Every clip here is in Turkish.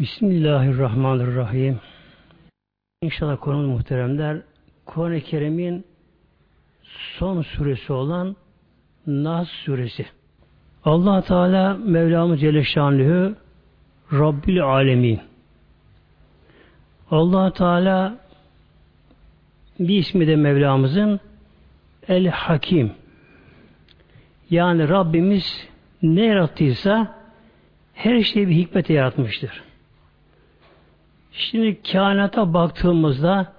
Bismillahirrahmanirrahim. İnşallah konumuz muhteremler Kur'an-ı Kerim'in son suresi olan Nas suresi. Allah Teala Mevlamız Celle Şanlıhü Rabbil Alemin. Allah Teala bir ismi de Mevlamızın El Hakim. Yani Rabbimiz ne yarattıysa her şeyi bir hikmete yaratmıştır. Şimdi kainata baktığımızda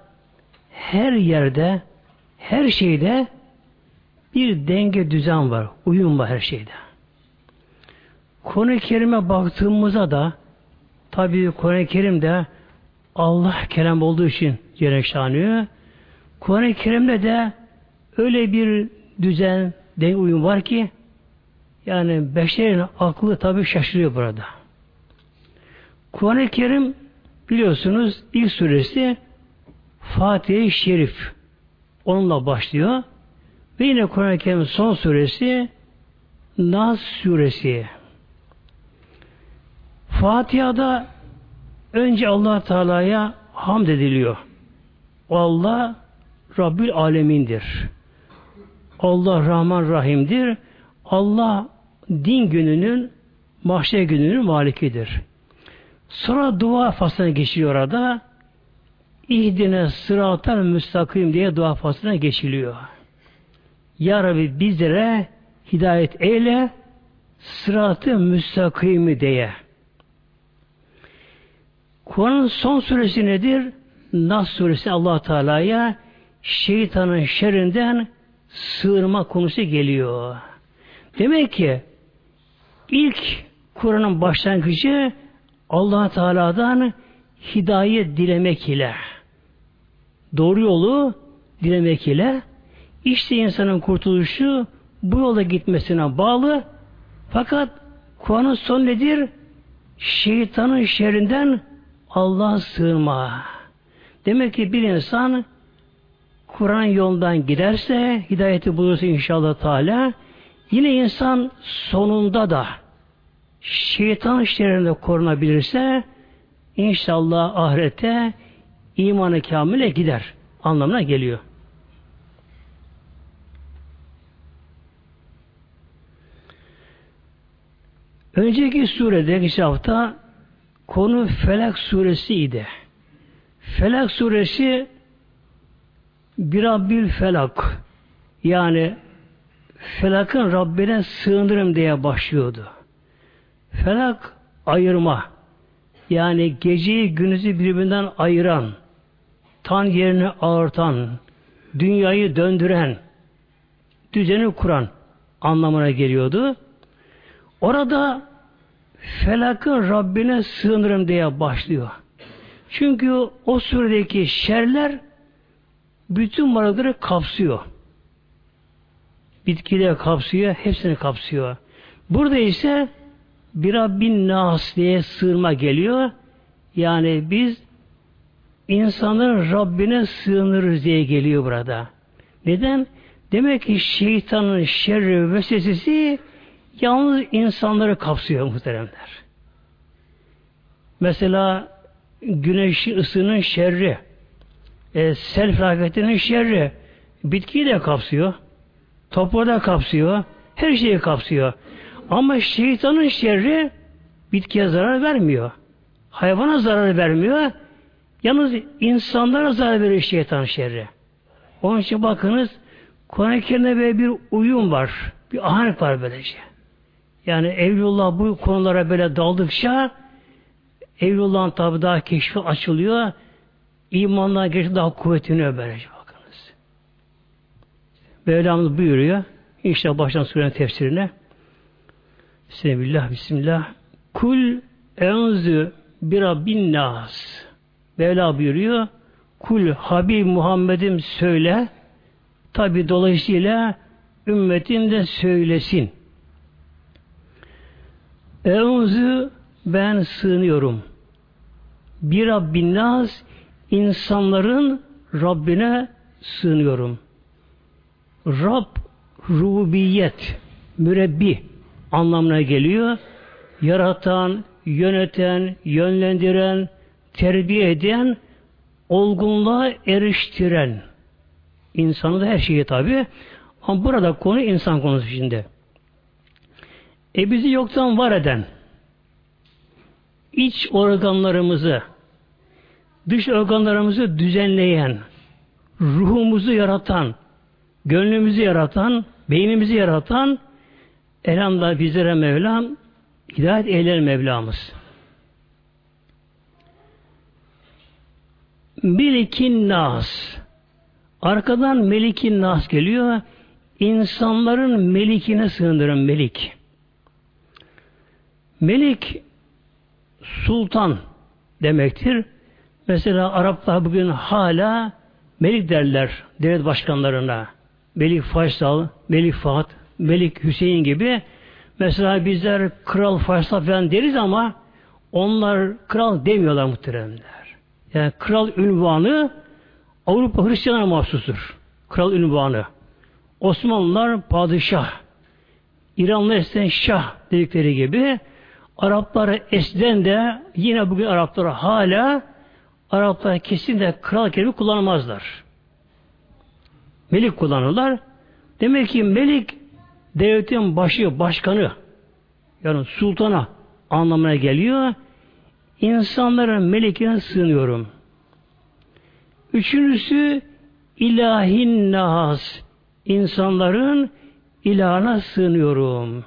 her yerde, her şeyde bir denge düzen var, uyum var her şeyde. Konu-i Kerim'e baktığımızda da tabi Kur'an-ı Kerim'de Allah kelam olduğu için Celle Şanıyor. Kur'an-ı Kerim'de de öyle bir düzen, denge uyum var ki yani beşerin aklı tabi şaşırıyor burada. Kur'an-ı Kerim biliyorsunuz ilk suresi Fatih-i Şerif. Onunla başlıyor. Ve yine Kur'an-ı Kerim'in son suresi Nas suresi. Fatiha'da önce allah Teala'ya hamd ediliyor. Allah Rabbül Alemin'dir. Allah Rahman Rahim'dir. Allah din gününün, mahşer gününün malikidir. Sonra dua faslına geçiliyor orada. İhdine sıratel müstakim diye dua faslına geçiliyor. Ya Rabbi bizlere hidayet eyle sıratı müstakimi diye. Kur'an'ın son suresi nedir? Nas suresi allah Teala'ya şeytanın şerrinden sığınma konusu geliyor. Demek ki ilk Kur'an'ın başlangıcı allah Teala'dan hidayet dilemek ile doğru yolu dilemek ile işte insanın kurtuluşu bu yola gitmesine bağlı fakat Kur'an'ın son nedir? Şeytanın şerrinden Allah'a sığınma. Demek ki bir insan Kur'an yolundan giderse, hidayeti bulursa inşallah Teala, yine insan sonunda da şeytan şerrinden korunabilirse, inşallah ahirete imanı kamile gider anlamına geliyor. Önceki surede geçen hafta konu Felak suresi idi. Felak suresi bir Rabbil Felak yani Felak'ın Rabbine sığınırım diye başlıyordu. Felak ayırma yani geceyi günüzü birbirinden ayıran tan yerini ağırtan dünyayı döndüren düzeni kuran anlamına geliyordu. Orada felakın Rabbine sığınırım diye başlıyor. Çünkü o suredeki şerler bütün varlıkları kapsıyor. Bitkileri kapsıyor, hepsini kapsıyor. Burada ise bir Rabbin nas diye sığınma geliyor. Yani biz insanların Rabbine sığınırız diye geliyor burada. Neden? Demek ki şeytanın şerri ve sesisi yalnız insanları kapsıyor muhteremler. Mesela güneş ısının şerri, e, sel felaketinin şerri, bitkiyi de kapsıyor, toprağı da kapsıyor, her şeyi kapsıyor. Ama şeytanın şerri bitkiye zarar vermiyor. Hayvana zarar vermiyor. Yalnız insanlara zarar veriyor şeytan şerri. Onun için bakınız Kur'an-ı Kerim'de böyle bir uyum var. Bir ahenk var böylece. Yani Evlullah bu konulara böyle daldıkça Evlullah'ın tabi daha keşfi açılıyor. İmanlar geçti daha kuvvetleniyor böylece bakınız. Mevlamız buyuruyor. İnşallah baştan surenin tefsirine. Bismillah, Bismillah. Kul enzu bir Rabbin nas. Mevla buyuruyor. Kul Habib Muhammed'im söyle. Tabi dolayısıyla ümmetin de söylesin. Enzu ben sığınıyorum. Bir Rabbin nas insanların Rabbine sığınıyorum. Rab rububiyet mürebbi anlamına geliyor. yaratan, yöneten, yönlendiren, terbiye eden, olgunluğa eriştiren. İnsanı da her şeyi tabi. Ama burada konu insan konusu şimdi. E bizi yoktan var eden, iç organlarımızı, dış organlarımızı düzenleyen, ruhumuzu yaratan, gönlümüzü yaratan, beynimizi yaratan, elhamdülillah bizlere Mevlam, hidayet eyler Mevlamız. Melikin Nas. Arkadan Melikin Nas geliyor. İnsanların melikine sığındırın melik. Melik sultan demektir. Mesela Araplar bugün hala melik derler devlet başkanlarına. Melik Faysal, Melik Fuat, Melik Hüseyin gibi. Mesela bizler Kral Faysal falan deriz ama onlar kral demiyorlar muhteremler. Yani kral ünvanı Avrupa Hristiyanlara mahsustur. Kral ünvanı. Osmanlılar padişah. İranlı esen şah dedikleri gibi Araplara eskiden de yine bugün Araplara hala Araplar kesin de kral kelime kullanmazlar. Melik kullanırlar. Demek ki melik devletin başı, başkanı yani sultana anlamına geliyor. İnsanların melikine sığınıyorum. Üçüncüsü ilahin nas. İnsanların ilahına sığınıyorum.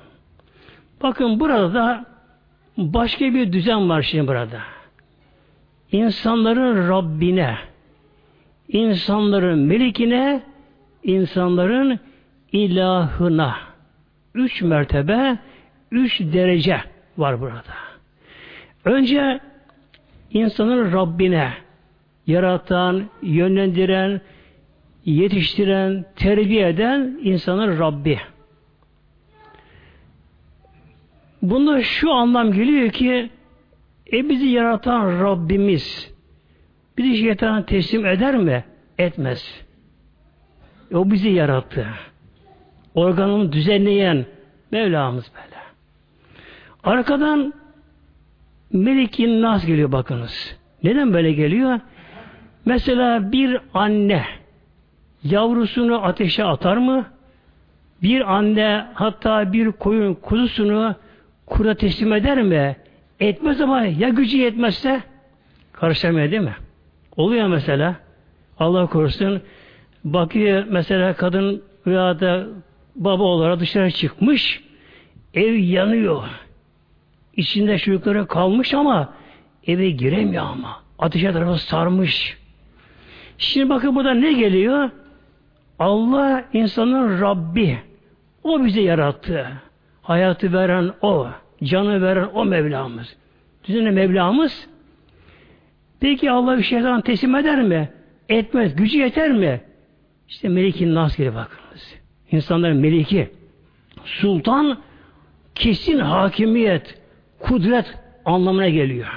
Bakın burada başka bir düzen var şimdi burada. İnsanların Rabbine, insanların melikine, insanların ilahına. Üç mertebe, üç derece var burada. Önce insanın Rabbine, yaratan, yönlendiren, yetiştiren, terbiye eden insanın Rabbi. Bunda şu anlam geliyor ki e bizi yaratan Rabbimiz bizi şeytana teslim eder mi? Etmez. O bizi yarattı. Organını düzenleyen Mevlamız böyle. Arkadan Melikin Nas geliyor bakınız. Neden böyle geliyor? Mesela bir anne yavrusunu ateşe atar mı? Bir anne hatta bir koyun kuzusunu kura teslim eder mi? Etmez ama ya gücü yetmezse karışamıyor değil mi? Oluyor mesela. Allah korusun bakıyor mesela kadın veya da baba olarak dışarı çıkmış ev yanıyor. İçinde çocukları kalmış ama eve giremiyor ama. Ateşe tarafı sarmış. Şimdi bakın burada ne geliyor? Allah insanın Rabbi. O bizi yarattı. Hayatı veren O. Canı veren O Mevlamız. Düzenli Mevlamız. Peki Allah bir şeytan teslim eder mi? Etmez. Gücü yeter mi? İşte Melik-i Nas bakınız. İnsanların meliki. Sultan kesin hakimiyet, kudret anlamına geliyor.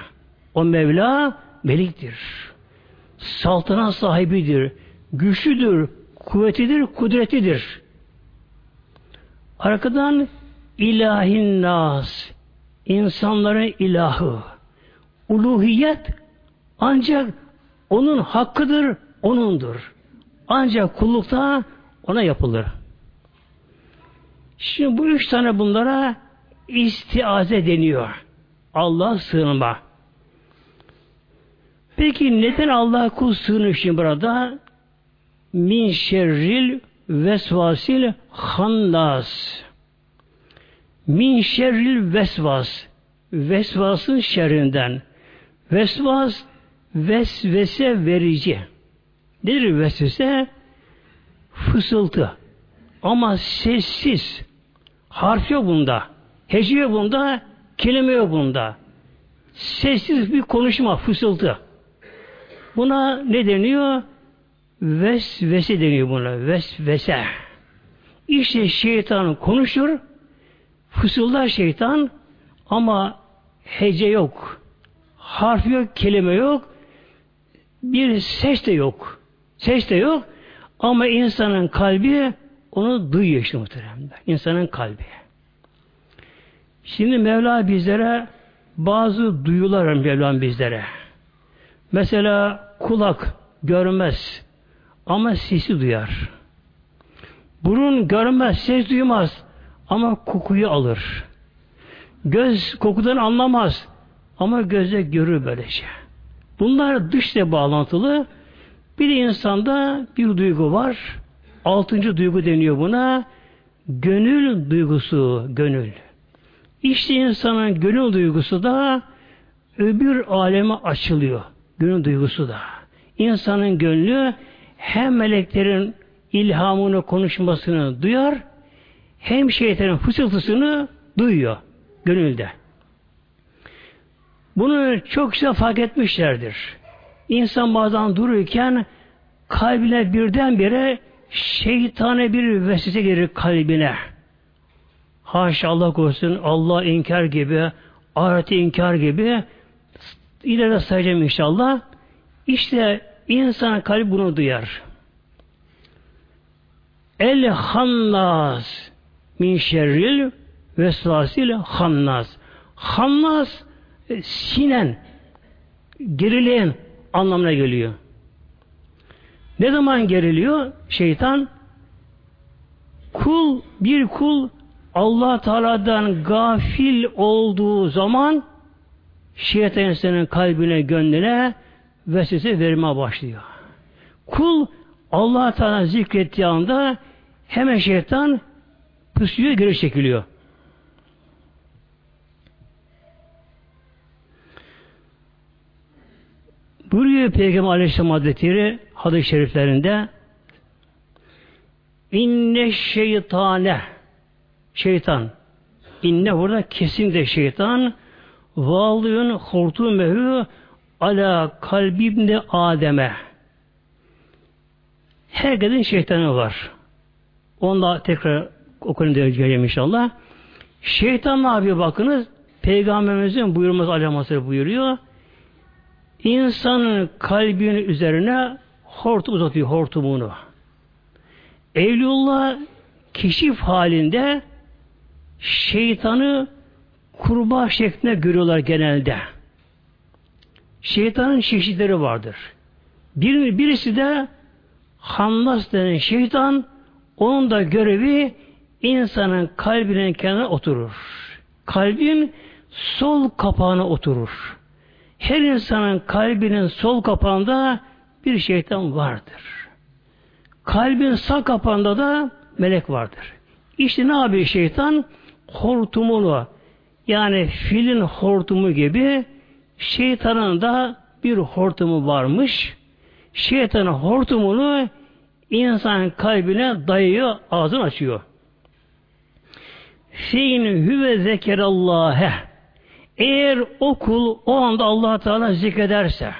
O Mevla meliktir. Saltanat sahibidir. Güçlüdür, kuvvetidir, kudretidir. Arkadan ilahin nas, insanların ilahı. Uluhiyet ancak onun hakkıdır, onundur. Ancak kullukta ona yapılır. Şimdi bu üç tane bunlara istiaze deniyor. Allah sığınma. Peki neden Allah kul sığınır şimdi burada? Min şerril vesvasil hannas. Min şerril vesvas. Vesvasın şerrinden. Vesvas vesvese verici. Nedir vesvese? Fısıltı. Ama sessiz. Harf yok bunda. Hece yok bunda. Kelime yok bunda. Sessiz bir konuşma, fısıltı. Buna ne deniyor? Vesvese deniyor buna. Vesvese. İşte şeytan konuşur, fısıldar şeytan ama hece yok. Harf yok, kelime yok. Bir ses de yok. Ses de yok. Ama insanın kalbi onu duyuyor işte muhteremler. İnsanın kalbi. Şimdi Mevla bizlere bazı duyular Mevlam bizlere. Mesela kulak görmez ama sesi duyar. Burun görmez, ses duymaz ama kokuyu alır. Göz kokudan anlamaz ama gözle görür böylece. Bunlar dışla bağlantılı. Bir insanda bir duygu var. Altıncı duygu deniyor buna. Gönül duygusu, gönül. İşte insanın gönül duygusu da öbür aleme açılıyor. Gönül duygusu da. İnsanın gönlü hem meleklerin ilhamını, konuşmasını duyar, hem şeytanın fısıltısını duyuyor gönülde. Bunu çok güzel fark etmişlerdir. İnsan bazen dururken kalbine birdenbire şeytane bir vesvese gelir kalbine. Haşa Allah korusun Allah inkar gibi, ahireti inkar gibi ileride sayacağım inşallah. İşte insan kalbi bunu duyar. El hannas min şerril vesvasil hannas. Hannas e, sinen, gerileyen anlamına geliyor. Ne zaman geriliyor? Şeytan kul, bir kul Allah Teala'dan gafil olduğu zaman şeytan insanın kalbine, gönlüne vesvese vermeye başlıyor. Kul Allah Teala zikrettiği anda hemen şeytan pusuya geri çekiliyor. Buyuruyor Peygamber Aleyhisselam Hazretleri hadis-i şeriflerinde İnne şeytane şeytan inne burada kesin de şeytan valıyın hortumehu ala kalbimde Adem'e herkesin şeytanı var. Onda tekrar okuyun diyeceğim inşallah. Şeytan ne yapıyor bakınız? Peygamberimizin buyurması aleyhisselam buyuruyor. İnsanın kalbinin üzerine hortum uzatıyor hortumunu. Evlullah keşif halinde şeytanı kurbağa şeklinde görüyorlar genelde. Şeytanın çeşitleri vardır. Bir, birisi de Hannas denen şeytan onun da görevi insanın kalbinin kenarına oturur. Kalbin sol kapağına oturur. Her insanın kalbinin sol kapağında bir şeytan vardır. Kalbin sağ kapağında da melek vardır. İşte ne yapıyor şeytan? Hortumunu yani filin hortumu gibi şeytanın da bir hortumu varmış. Şeytanın hortumunu insan kalbine dayıyor, ağzını açıyor. Şeyin hüve zekerallâhe eğer o kul o anda allah Teala zikrederse,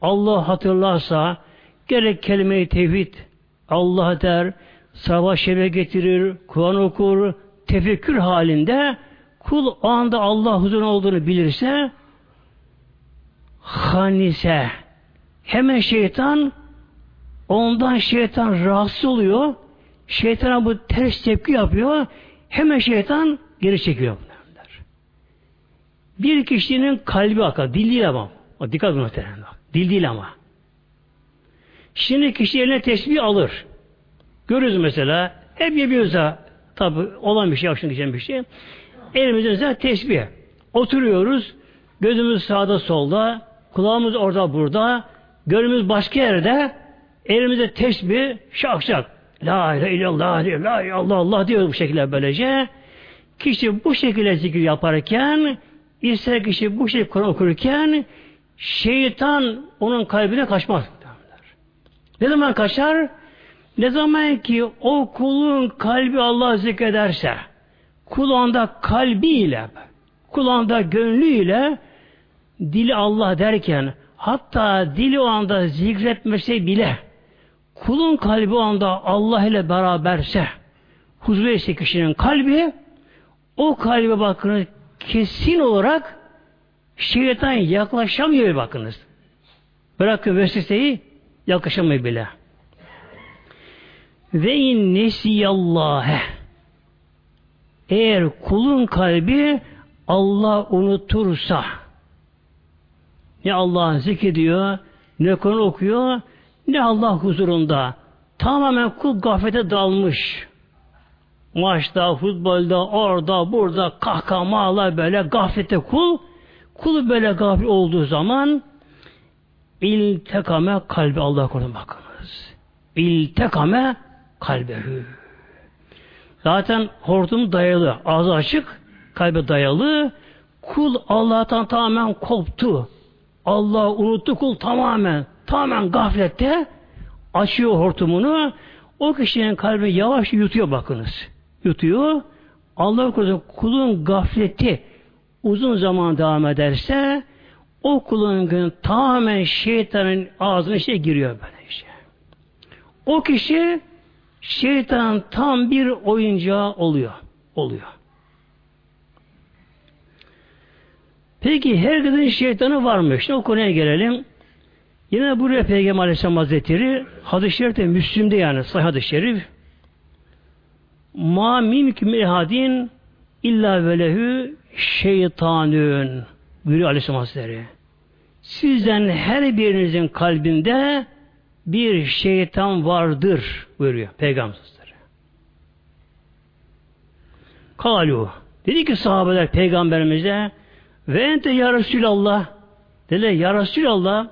Allah hatırlarsa, gerek kelime-i tevhid, Allah der, sabah şebe getirir, Kur'an okur, tefekkür halinde kul o anda Allah huzurun olduğunu bilirse hanise hemen şeytan ondan şeytan rahatsız oluyor. Şeytana bu ters tepki yapıyor. Hemen şeytan geri çekiyor. Bir kişinin kalbi akar. Dil değil ama. O dikkat edin muhtemelen. Dil değil ama. Şimdi kişi eline tesbih alır. Görürüz mesela. Hep yapıyoruz da tabi olan bir şey, aşın geçen bir şey. Elimizde mesela tesbih. Oturuyoruz. Gözümüz sağda solda. Kulağımız orada burada. Gönlümüz başka yerde. Elimizde tesbih şak şak. La ilahe illallah, la illallah Allah diyor bu şekilde böylece. Kişi bu şekilde zikir yaparken İster kişi bu şey Kur'an okurken şeytan onun kalbine kaçmaz. Ne zaman kaçar? Ne zaman ki o kulun kalbi Allah zikrederse kulağında kalbiyle kulağında gönlüyle dili Allah derken hatta dili o anda zikretmese bile kulun kalbi o anda Allah ile beraberse huzur kişinin kalbi o kalbe bakın kesin olarak şeytan yaklaşamıyor bakınız. Bırakın vesveseyi yaklaşamıyor bile. Ve in nesiyallâhe Eğer kulun kalbi Allah unutursa ne Allah'ın zikrediyor, ne konu okuyor, ne Allah huzurunda. Tamamen kul gaflete dalmış. Maçta, futbolda, orada, burada, kahkamalar böyle gaflete kul. Kul böyle gafil olduğu zaman iltekame kalbi Allah korusun bakınız. İltekame kalbehü. Zaten hortum dayalı, ağzı açık, kalbe dayalı. Kul Allah'tan tamamen koptu. Allah unuttu kul tamamen. Tamamen gaflette açıyor hortumunu. O kişinin kalbi yavaş yutuyor bakınız. Yutuyor. Allah korusun kulun gafleti uzun zaman devam ederse o kulun gün tamamen şeytanın ağzına şey giriyor böyle işte. O kişi şeytan tam bir oyuncağı oluyor. Oluyor. Peki herkesin şeytanı var mı? Şimdi o konuya gelelim. Yine buraya Peygamber Aleyhisselam Hazretleri hadis-i şerifte Müslüm'de yani sahih hadis-i şerif ma minkum ehadin illa velehu şeytanün buyuruyor Aleyhisselam Hazretleri. Sizden her birinizin kalbinde bir şeytan vardır buyuruyor Peygamber Hazretleri. Kalu dedi ki sahabeler peygamberimize ve ente ya Resulallah dedi ya Resulallah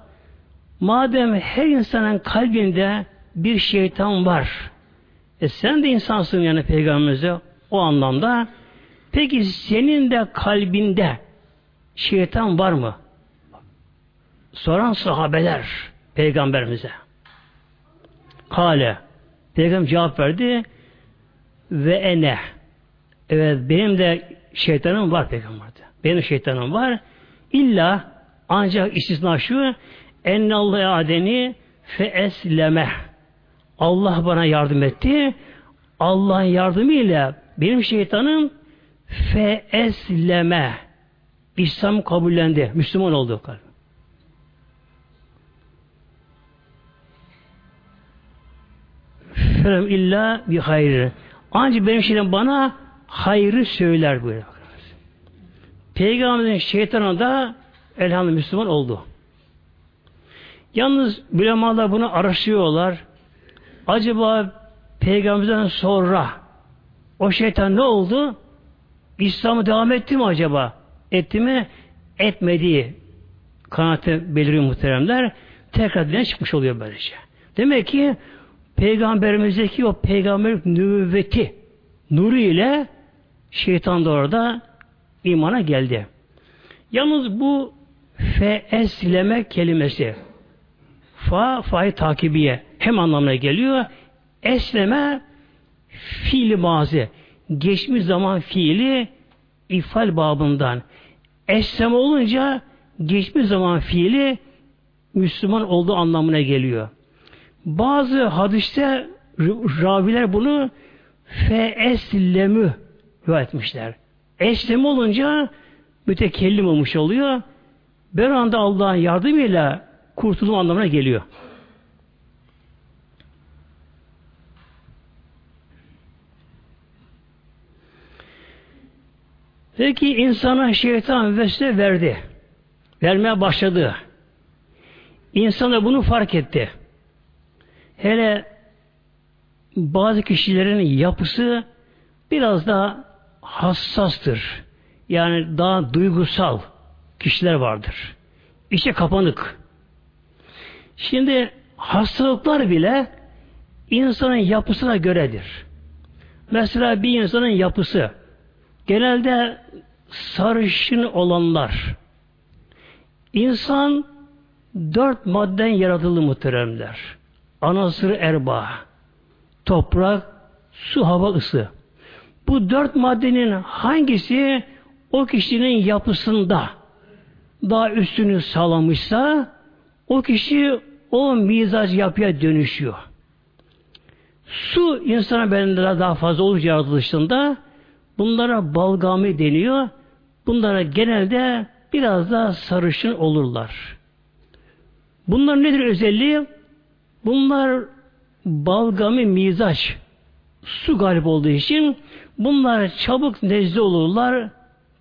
madem her insanın kalbinde bir şeytan var e sen de insansın yani peygamberimize o anlamda peki senin de kalbinde şeytan var mı? Soran sahabeler peygamberimize. Kale peygamber cevap verdi ve ene evet benim de şeytanım var peygamberde. Benim şeytanım var. İlla ancak istisna şu ennallahu adeni fe esleme Allah bana yardım etti. Allah'ın yardımıyla benim şeytanım fe İslam kabullendi. Müslüman oldu. Ferem illa bir hayrı. Ancak benim şeyim bana hayrı söyler buyuruyor. Peygamberin şeytanı da elhamdülillah Müslüman oldu. Yalnız bilemalar bunu araştırıyorlar. Acaba peygamberden sonra o şeytan ne oldu? İslam'ı devam etti mi acaba? Etti mi? Etmediği kanaati beliriyor muhteremler. Tekrar dine çıkmış oluyor böylece. Demek ki peygamberimizdeki o peygamber nüvveti nuru ile şeytan da orada imana geldi. Yalnız bu feesleme kelimesi fa fa'yı takibiye hem anlamına geliyor. Esleme fiili mazi. Geçmiş zaman fiili ifal babından. Esleme olunca geçmiş zaman fiili Müslüman olduğu anlamına geliyor. Bazı hadiste raviler bunu feeslemü rivayet etmişler. Eslem olunca mütekellim olmuş oluyor. Bir anda Allah'ın yardımıyla kurtulma anlamına geliyor. Peki insana şeytan vesile verdi. Vermeye başladı. İnsan da bunu fark etti. Hele bazı kişilerin yapısı biraz daha hassastır. Yani daha duygusal kişiler vardır. İşte kapanık. Şimdi hastalıklar bile insanın yapısına göredir. Mesela bir insanın yapısı genelde sarışın olanlar insan dört madden yaratıldı muhteremler. Anasır erba, toprak, su, hava, ısı. Bu dört maddenin hangisi o kişinin yapısında daha üstünü sağlamışsa o kişi o mizaç yapıya dönüşüyor. Su insana bedende daha fazla olunca yaratılışında bunlara balgami deniyor. Bunlara genelde biraz daha sarışın olurlar. Bunlar nedir özelliği? Bunlar balgami mizaç su galip olduğu için Bunlar çabuk nezle olurlar,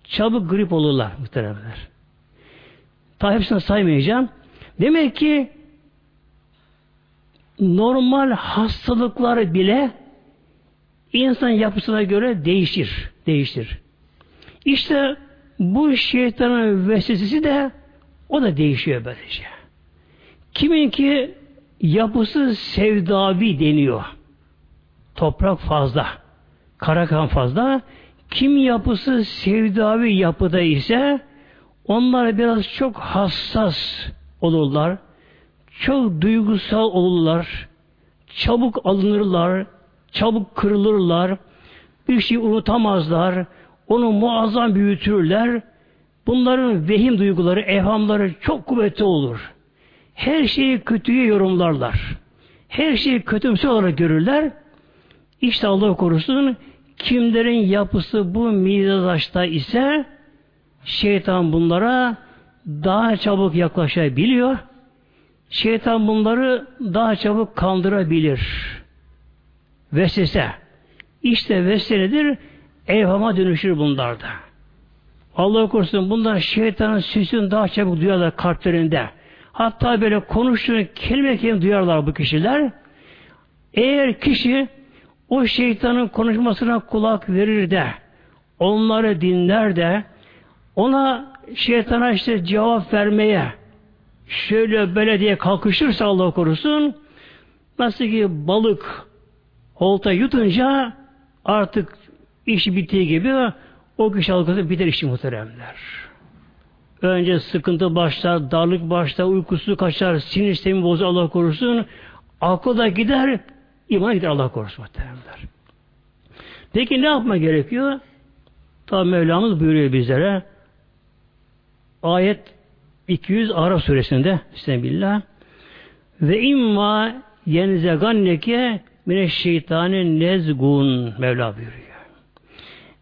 çabuk grip olurlar muhteremler. Ta hepsini saymayacağım. Demek ki normal hastalıklar bile insan yapısına göre değişir. Değişir. İşte bu şeytanın vesvesesi de o da değişiyor böylece. Kimin ki yapısı sevdavi deniyor. Toprak fazla. Karakan fazla. Kim yapısı sevdavi yapıda ise onlar biraz çok hassas olurlar. Çok duygusal olurlar. Çabuk alınırlar. Çabuk kırılırlar. Bir şey unutamazlar. Onu muazzam büyütürler. Bunların vehim duyguları, evhamları çok kuvvetli olur. Her şeyi kötüye yorumlarlar. Her şeyi kötümsü olarak görürler. İşte Allah korusun kimlerin yapısı bu mizaçta ise şeytan bunlara daha çabuk yaklaşabiliyor. Şeytan bunları daha çabuk kandırabilir. Vesvese. İşte vesvesedir evhama dönüşür bunlarda. Allah korusun bunlar şeytanın sesini daha çabuk duyarlar kalplerinde. Hatta böyle konuştuğunu kelime kelime duyarlar bu kişiler. Eğer kişi o şeytanın konuşmasına kulak verir de onları dinler de ona şeytana işte cevap vermeye şöyle böyle diye kalkışırsa Allah korusun nasıl ki balık olta yutunca artık iş bittiği gibi o kişi algısı biter işi muhteremler. Önce sıkıntı başlar, darlık başlar, uykusu kaçar, sinir sistemi bozar Allah korusun. Akıl da gider, iman gider Allah korusun muhteremler. Peki ne yapma gerekiyor? Tabi Mevlamız buyuruyor bizlere. Ayet 200 Arap suresinde Bismillah ve imma yenzeganneke mineşşeytani nezgun Mevla buyuruyor.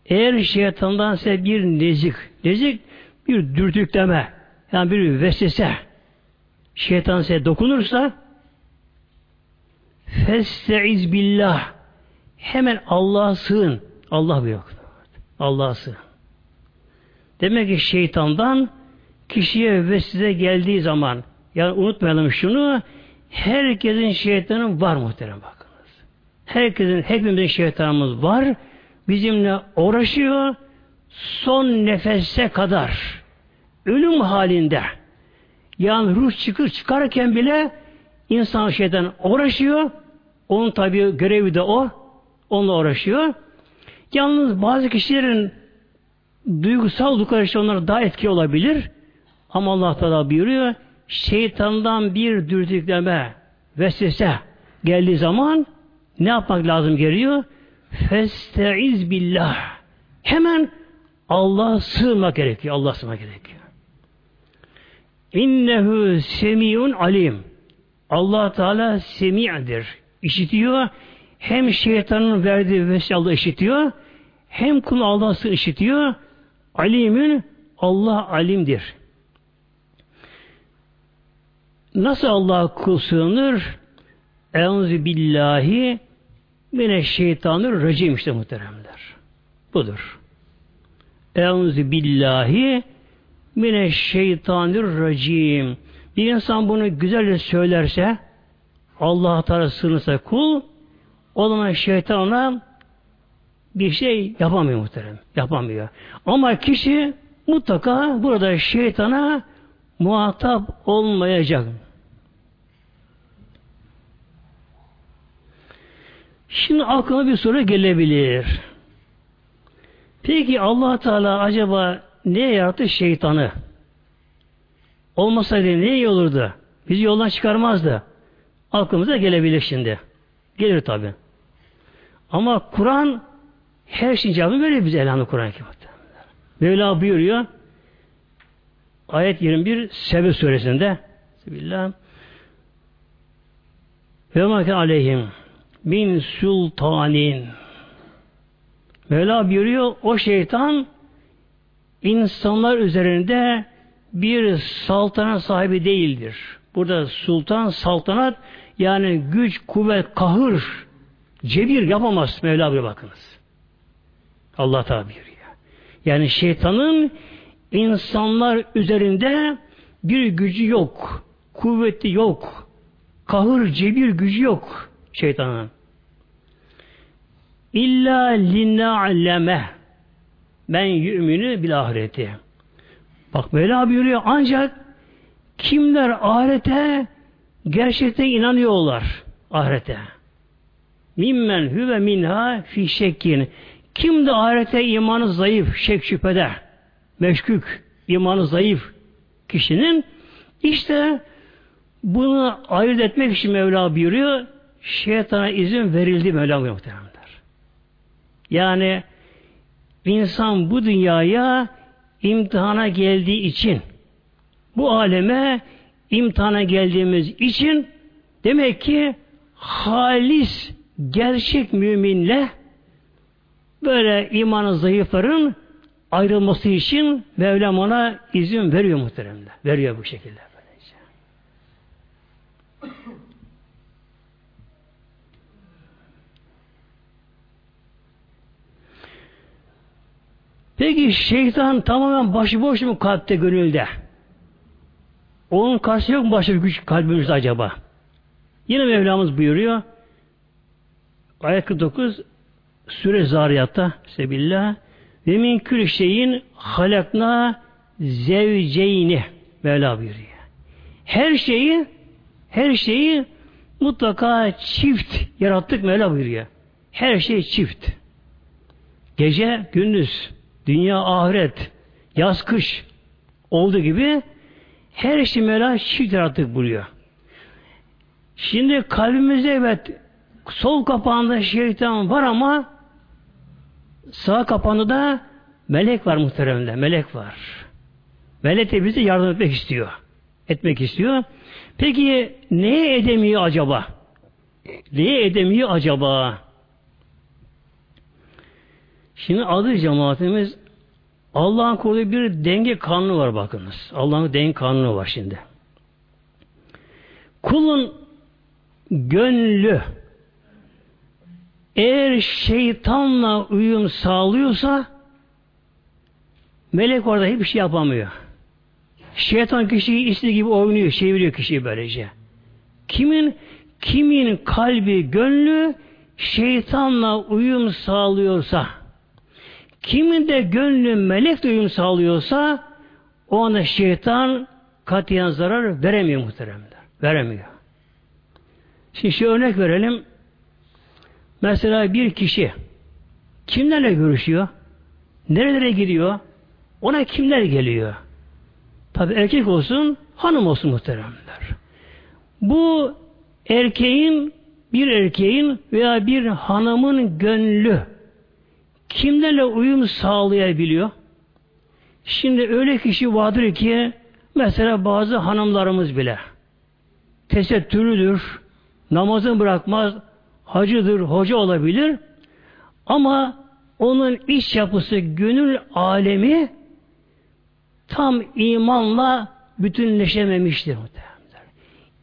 Eğer şeytandan size bir nezik, nezik bir dürtükleme, yani bir vesvese şeytan size dokunursa festeiz billah hemen Allah'a sığın. Allah buyuruyor. Allah'a sığın. Demek ki şeytandan kişiye vesvese geldiği zaman yani unutmayalım şunu herkesin şeytanın var muhterem bakınız. Herkesin, hepimizin şeytanımız var. Bizimle uğraşıyor. Son nefese kadar. Ölüm halinde. Yani ruh çıkır çıkarken bile insan şeyden uğraşıyor. Onun tabi görevi de o. Onunla uğraşıyor. Yalnız bazı kişilerin duygusal duyguları onlara daha etki olabilir. Ama Allah Teala buyuruyor şeytandan bir dürtükleme vesvese geldiği zaman ne yapmak lazım geliyor? Festeiz billah. Hemen Allah sığınmak gerekiyor. Allah sığınmak gerekiyor. İnnehu semiyun alim. Allah Teala semi'dir. İşitiyor. Hem şeytanın verdiği vesile işitiyor. Hem kul Allah'sı işitiyor. Alimin Allah alimdir. Nasıl Allah kul sığınır? Enzi billahi Mine şeytanır racim işte muhteremler. Budur. Euzu billahi mine şeytanir racim. Bir insan bunu güzelce söylerse Allah Teala kul o zaman şeytan ona bir şey yapamıyor muhterem. Yapamıyor. Ama kişi mutlaka burada şeytana muhatap olmayacak. Şimdi aklıma bir soru gelebilir. Peki allah Teala acaba niye yarattı şeytanı? Olmasaydı ne iyi olurdu? Bizi yoldan çıkarmazdı. Aklımıza gelebilir şimdi. Gelir tabi. Ama Kur'an her şeyin cevabını veriyor bize elhamdülillah Kur'an-ı Mevla buyuruyor ayet 21 Sebe suresinde Bismillah ve mâke aleyhim min sultanin. Mevla buyuruyor o şeytan insanlar üzerinde bir saltanat sahibi değildir. Burada sultan, saltanat yani güç, kuvvet, kahır, cebir yapamaz Mevla bir bakınız. Allah Teala buyuruyor. Yani şeytanın insanlar üzerinde bir gücü yok. Kuvveti yok. Kahır cebir gücü yok şeytanın. İlla linna'leme men yu'minu bil ahireti. Bak Mevla buyuruyor ancak kimler ahirete gerçekten inanıyorlar ahirete. Mimmen hüve minha fi şekkin. Kim de ahirete imanı zayıf, şek şüphede, meşkük, imanı zayıf kişinin işte bunu ayırt etmek için Mevla buyuruyor, şeytana izin verildi Mevla muhtemelenler. Yani insan bu dünyaya imtihana geldiği için bu aleme imtihana geldiğimiz için demek ki halis gerçek müminle böyle imanı zayıfların ayrılması için Mevlam ona izin veriyor muhteremler. Veriyor bu şekilde. Peki şeytan tamamen başıboş mu kalpte, gönülde? Onun karşı yok mu bir güç kalbimizde acaba? Yine Mevlamız buyuruyor. Ayet 49 Süre Zariyat'ta Sebillah ve min kül şeyin halakna zevceyni Mevla buyuruyor. Her şeyi her şeyi mutlaka çift yarattık Mevla buyuruyor. Her şey çift. Gece, gündüz, dünya, ahiret, yaz, kış olduğu gibi her şey Mevla çift yarattık buyuruyor. Şimdi kalbimizde evet sol kapağında şeytan var ama sağ kapağında da melek var muhteremde. Melek var. Melek de bize yardım etmek istiyor. Etmek istiyor. Peki neye edemiyor acaba? Neye edemiyor acaba? Şimdi adı cemaatimiz Allah'ın koyduğu bir denge kanunu var bakınız. Allah'ın denge kanunu var şimdi. Kulun gönlü eğer şeytanla uyum sağlıyorsa melek orada hiçbir şey yapamıyor. Şeytan kişiyi istediği gibi oynuyor, çeviriyor kişiyi böylece. Kimin kimin kalbi, gönlü şeytanla uyum sağlıyorsa, kimin de gönlü melekle uyum sağlıyorsa, o anda şeytan katiyen zarar veremiyor muhteremler. Veremiyor. Şimdi şu örnek verelim. Mesela bir kişi kimlerle görüşüyor? Nerelere gidiyor? Ona kimler geliyor? Tabi erkek olsun, hanım olsun muhteremler. Bu erkeğin, bir erkeğin veya bir hanımın gönlü kimlerle uyum sağlayabiliyor? Şimdi öyle kişi vardır ki mesela bazı hanımlarımız bile tesettürlüdür, namazını bırakmaz, hacıdır, hoca olabilir ama onun iç yapısı, gönül alemi tam imanla bütünleşememiştir.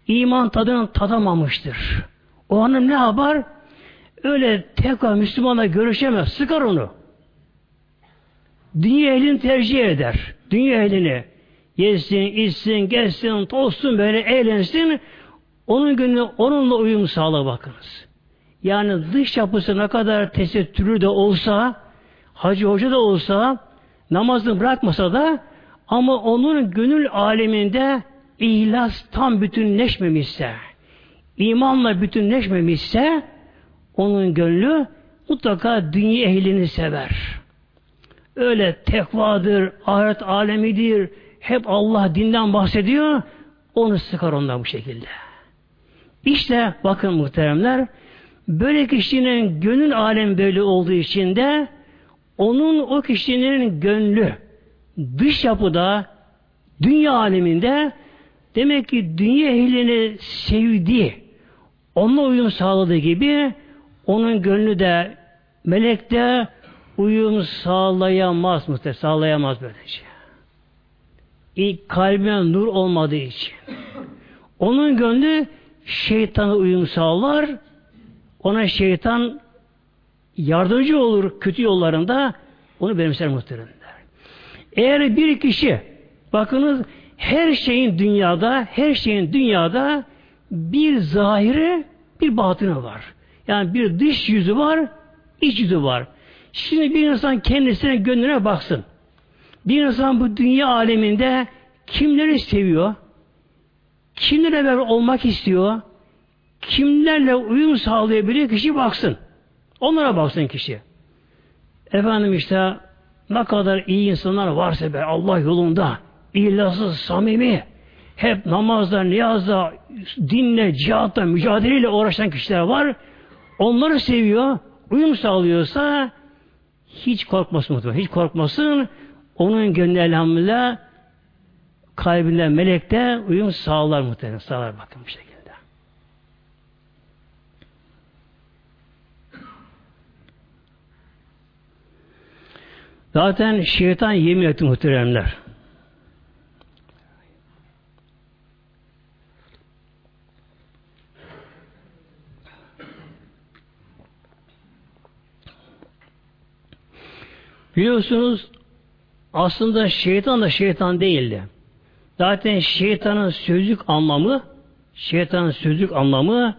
İman tadını tadamamıştır. O hanım ne yapar? Öyle tekrar Müslümanla görüşemez. Sıkar onu. Dünya ehlini tercih eder. Dünya ehlini. Yesin, içsin, gezsin, tozsun, böyle eğlensin. Onun günü onunla uyum sağla bakınız. Yani dış yapısı ne kadar tesettürü de olsa, hacı hoca da olsa, namazını bırakmasa da ama onun gönül aleminde ihlas tam bütünleşmemişse, imanla bütünleşmemişse, onun gönlü mutlaka dünya ehlini sever. Öyle tekvadır, ahiret alemidir, hep Allah dinden bahsediyor, onu sıkar ondan bu şekilde. İşte bakın muhteremler, böyle kişinin gönül alem böyle olduğu için de onun o kişinin gönlü dış yapıda dünya aleminde demek ki dünya ehlini sevdi onunla uyum sağladığı gibi onun gönlü de melekte uyum sağlayamaz mı? Sağlayamaz böylece. İlk kalbine nur olmadığı için. Onun gönlü şeytana uyum sağlar, ona şeytan yardımcı olur kötü yollarında Onu benimser muhteremler. Eğer bir kişi bakınız her şeyin dünyada her şeyin dünyada bir zahiri bir batını var. Yani bir dış yüzü var, iç yüzü var. Şimdi bir insan kendisine gönlüne baksın. Bir insan bu dünya aleminde kimleri seviyor? Kimlerle beraber olmak istiyor? Kimlerle uyum sağlayabilir kişi baksın. Onlara baksın kişi. Efendim işte ne kadar iyi insanlar varsa be Allah yolunda ihlasız, samimi hep namazda, niyazda, dinle, cihatla, mücadeleyle uğraşan kişiler var. Onları seviyor, uyum sağlıyorsa hiç korkmasın muhtemelen. Hiç korkmasın. Onun gönlü elhamdülillah kalbinde melekte uyum sağlar muhtemelen. Sağlar bakın bu şekilde. Zaten şeytan yemin etti muhteremler. Biliyorsunuz aslında şeytan da şeytan değildi. Zaten şeytanın sözlük anlamı şeytanın sözlük anlamı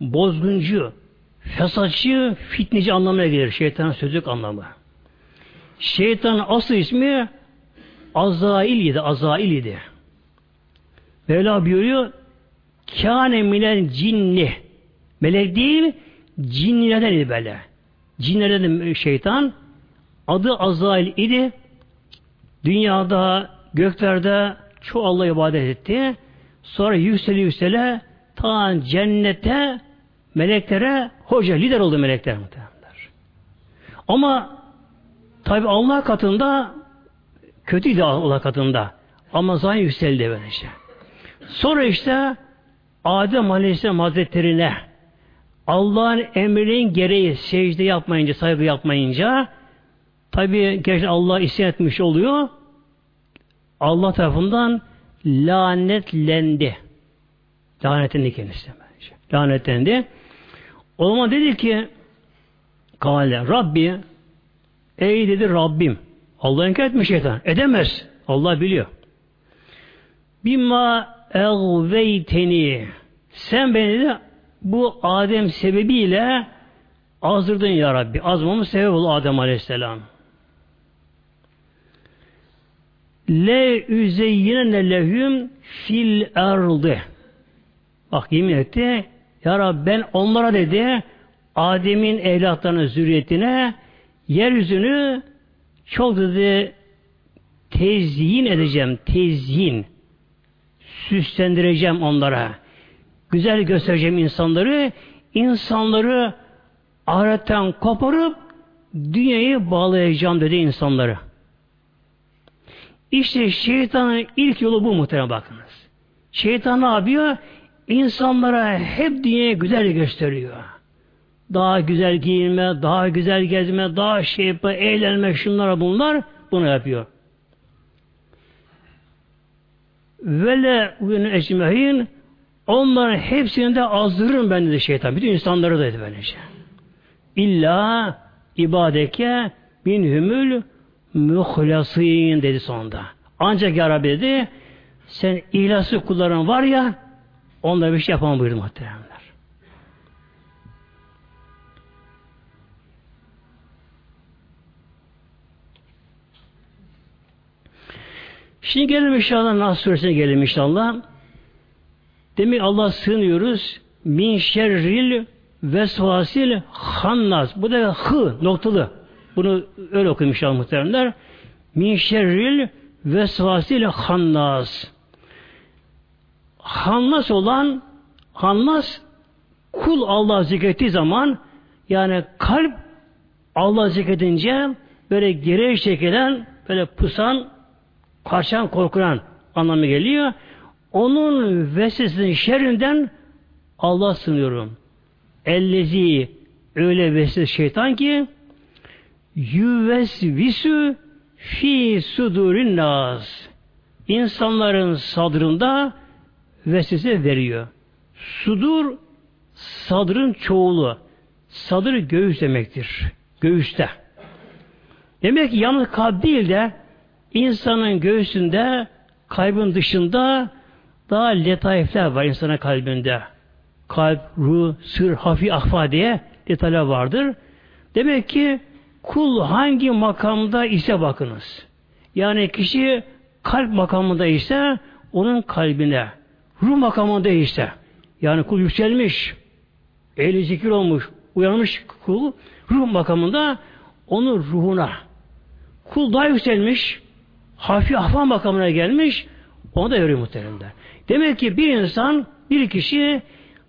bozguncu, fesatçı, fitneci anlamına gelir şeytanın sözlük anlamı. Şeytanın asıl ismi Azrail idi, Azrail idi. Mevla buyuruyor kâne minel cinni melek değil cinlerden idi böyle. Cinlerden şeytan Adı Azrail idi. Dünyada, göklerde çoğu Allah ibadet etti. Sonra yükseli yüksele ta cennete meleklere hoca, lider oldu melekler muhtemelenler. Ama tabi Allah katında kötüydü Allah katında. Ama zaten yükseldi böylece. Sonra işte Adem Aleyhisselam Hazretlerine Allah'ın emrinin gereği secde yapmayınca, saygı yapmayınca Tabi gerçekten Allah isyan etmiş oluyor. Allah tarafından lanetlendi. Lanetlendi kendisi. Lanetlendi. O zaman dedi ki Kale Rabbi Ey dedi Rabbim Allah inkar etmiş şeytan. Edemez. Allah biliyor. Bimma egveyteni sen beni de bu Adem sebebiyle azdırdın ya Rabbi. Azmamın sebep oldu Adem Aleyhisselam. Le üzeyyine lehum fil erdi. Bak yemin etti. Ya Rabbi ben onlara dedi Adem'in evlatlarının zürriyetine yeryüzünü çok dedi tezyin edeceğim. Tezyin. Süslendireceğim onlara. Güzel göstereceğim insanları. insanları ahiretten koparıp dünyayı bağlayacağım dedi insanları. İşte şeytanın ilk yolu bu muhtemelen bakınız. Şeytan ne yapıyor? İnsanlara hep dünyayı güzel gösteriyor. Daha güzel giyinme, daha güzel gezme, daha şey yapma, eğlenme, şunlara bunlar bunu yapıyor. Vele uyunu ecmehin onların hepsini de azdırırım ben dedi şeytan. Bütün insanları da dedi böylece. İlla ibadeke minhumül muhlasîn dedi sonunda. Ancak ya Rabbi dedi sen ihlası kulların var ya onlara bir şey yapamam buyurdu muhteremler. Şimdi gelelim inşallah Nas suresine gelelim inşallah. Demek Allah sığınıyoruz. Min şerril vesvasil hannas. Bu da hı noktalı. Bunu öyle okuyayım inşallah muhteremler. Min şerril vesvasil hannas. Hannas olan hannas kul Allah zikrettiği zaman yani kalp Allah zikredince böyle geri çekilen böyle pusan kaçan korkulan anlamı geliyor. Onun vesvesinin şerrinden Allah sınıyorum. Ellezi öyle vesvese şeytan ki yüvesvisu fi sudurin nas. İnsanların sadrında vesvese veriyor. Sudur sadrın çoğulu. Sadır göğüs demektir. Göğüste. Demek ki yalnız kalp değil de insanın göğsünde kalbin dışında daha letaifler var insana kalbinde. Kalp, ruh, sır, hafi, ahfa diye detaylar vardır. Demek ki kul hangi makamda ise bakınız. Yani kişi kalp makamında ise onun kalbine, ruh makamında ise yani kul yükselmiş, ehli zikir olmuş, uyanmış kul ruh makamında onun ruhuna. Kul daha yükselmiş, hafif ahvan makamına gelmiş, onu da görüyor muhteremler. Demek ki bir insan, bir kişi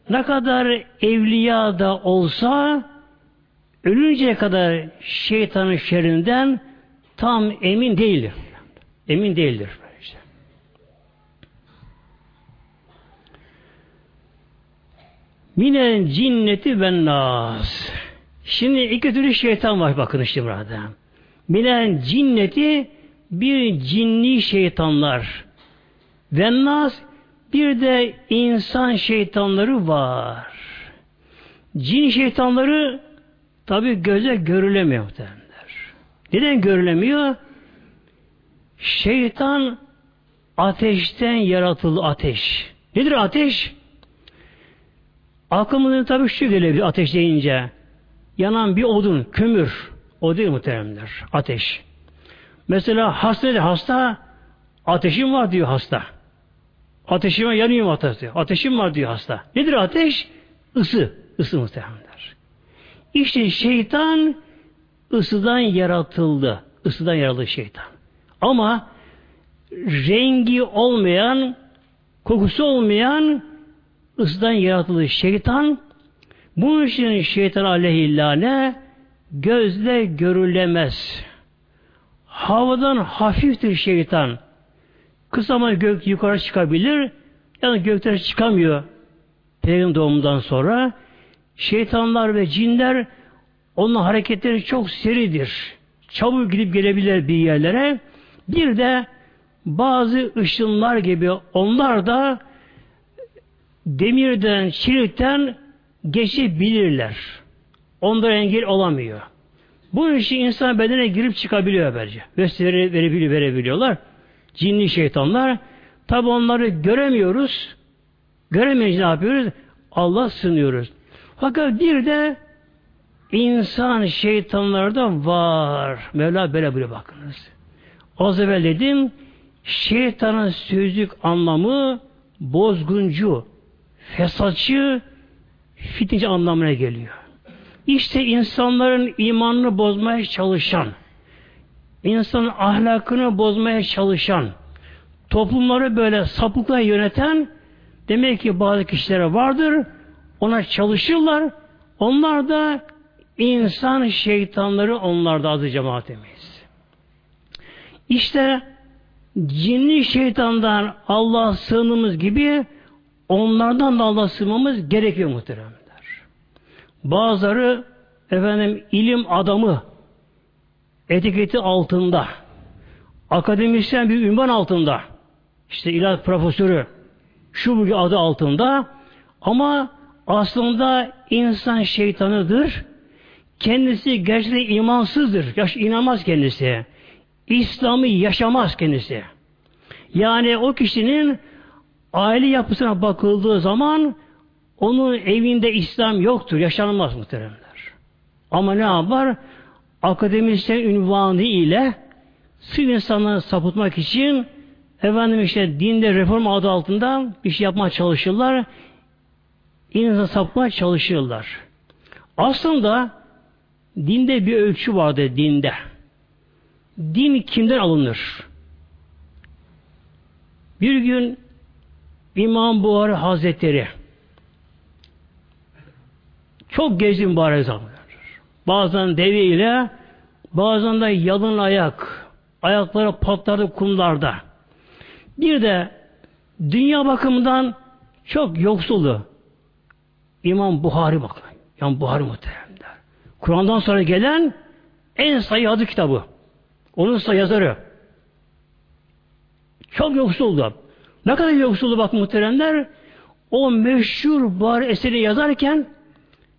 ne kadar evliya da olsa ölünceye kadar şeytanın şerrinden tam emin değildir. Emin değildir. Işte. Minen cinneti ve nas. Şimdi iki türlü şeytan var bakın işte burada. Minen cinneti bir cinni şeytanlar. Ve nas bir de insan şeytanları var. Cin şeytanları tabi göze görülemiyor muhtemelenler. Neden görülemiyor? Şeytan ateşten yaratıldı ateş. Nedir ateş? Aklımızın tabi şu gelebilir ateş deyince. Yanan bir odun, kömür. O değil muhteremler. Ateş. Mesela hasta hasta ateşim var diyor hasta. Ateşim var yanıyor ateş diyor. Ateşim var diyor hasta. Nedir ateş? Isı. Isı muhtemelenler. İşte şeytan ısıdan yaratıldı. Isıdan yaratıldı şeytan. Ama rengi olmayan, kokusu olmayan ısıdan yaratıldı şeytan. Bunun için şeytan aleyhillâne gözle görülemez. Havadan hafiftir şeytan. Kısa ama gök yukarı çıkabilir. Yani göklere çıkamıyor. Peygamber doğumundan sonra şeytanlar ve cinler onun hareketleri çok seridir. Çabuk gidip gelebilir bir yerlere. Bir de bazı ışınlar gibi onlar da demirden, çelikten geçebilirler. Onlara engel olamıyor. Bu işi insan bedene girip çıkabiliyor bence. Gösteri verebiliyor, verebiliyorlar. Cinli şeytanlar. Tabi onları göremiyoruz. Göremeyince ne yapıyoruz? Allah sınıyoruz. Fakat bir de insan şeytanları da var. Mevla böyle böyle bakınız. Az evvel dedim şeytanın sözlük anlamı bozguncu, fesatçı, fitneci anlamına geliyor. İşte insanların imanını bozmaya çalışan, insanın ahlakını bozmaya çalışan, toplumları böyle sapıkla yöneten demek ki bazı kişilere vardır. Ona çalışırlar. Onlar da insan şeytanları onlar da adı cemaatimiz. İşte cinli şeytandan Allah sığınımız gibi onlardan da Allah sığınmamız gerekiyor muhteremler. Bazıları efendim ilim adamı etiketi altında akademisyen bir ünvan altında işte ilaç profesörü şu bugün adı altında ama aslında insan şeytanıdır. Kendisi gerçekten imansızdır. Yaş inanmaz kendisi. İslam'ı yaşamaz kendisi. Yani o kişinin aile yapısına bakıldığı zaman onun evinde İslam yoktur. Yaşanmaz muhteremler. Ama ne yapar? Akademisyen ünvanı ile sırf insanları sapıtmak için efendim işte dinde reform adı altında bir şey yapmaya çalışırlar. İnsan sapmaya çalışırlar. Aslında dinde bir ölçü vardır dinde. Din kimden alınır? Bir gün İmam Buhari Hazretleri çok gezdi mübarek. Bazen deveyle bazen de yalın ayak ayakları patladı kumlarda. Bir de dünya bakımından çok yoksuldu. İmam Buhari bakın. İmam Buhari muhteremler. Kur'an'dan sonra gelen en sayı adı kitabı. Onun sayı yazarı. Çok yoksuldu. Ne kadar yoksuldu bak muhteremler. O meşhur Buhari eseri yazarken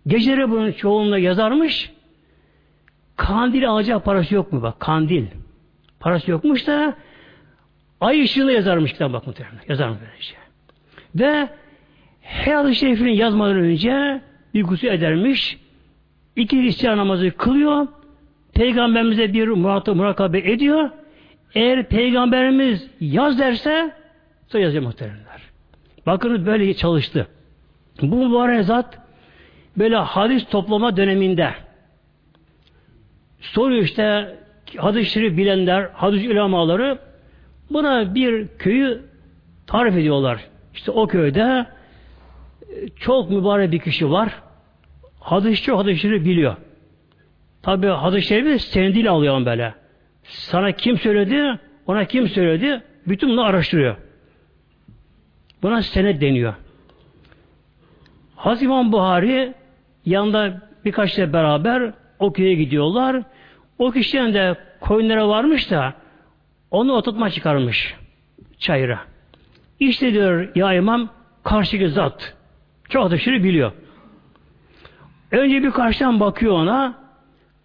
geceleri bunun çoğunluğu yazarmış. kandil alacak parası yok mu bak kandil. Parası yokmuş da ay ışığında yazarmış kitap bak muhtemelen. Yazarmış böylece. Ve her hadis-i şerifini yazmadan önce bir gusül edermiş. İki isyan namazı kılıyor. Peygamberimize bir muratı murakabe ediyor. Eğer peygamberimiz yaz derse sonra yazıyor muhteremler. Bakınız böyle çalıştı. Bu mübarek zat böyle hadis toplama döneminde soruyor işte hadisleri bilenler, hadis ulamaları buna bir köyü tarif ediyorlar. İşte o köyde çok mübarek bir kişi var. Hadis çok hadisleri biliyor. Tabi hadisleri senediyle alıyor böyle. Sana kim söyledi, ona kim söyledi, bütün bunu araştırıyor. Buna senet deniyor. Hazreti İmam Buhari yanında birkaç da beraber o köye gidiyorlar. O kişiden de koyunlara varmış da onu oturtma çıkarmış çayıra. İşte diyor ya imam karşı zat. Çok ateşleri biliyor. Önce bir karşıdan bakıyor ona.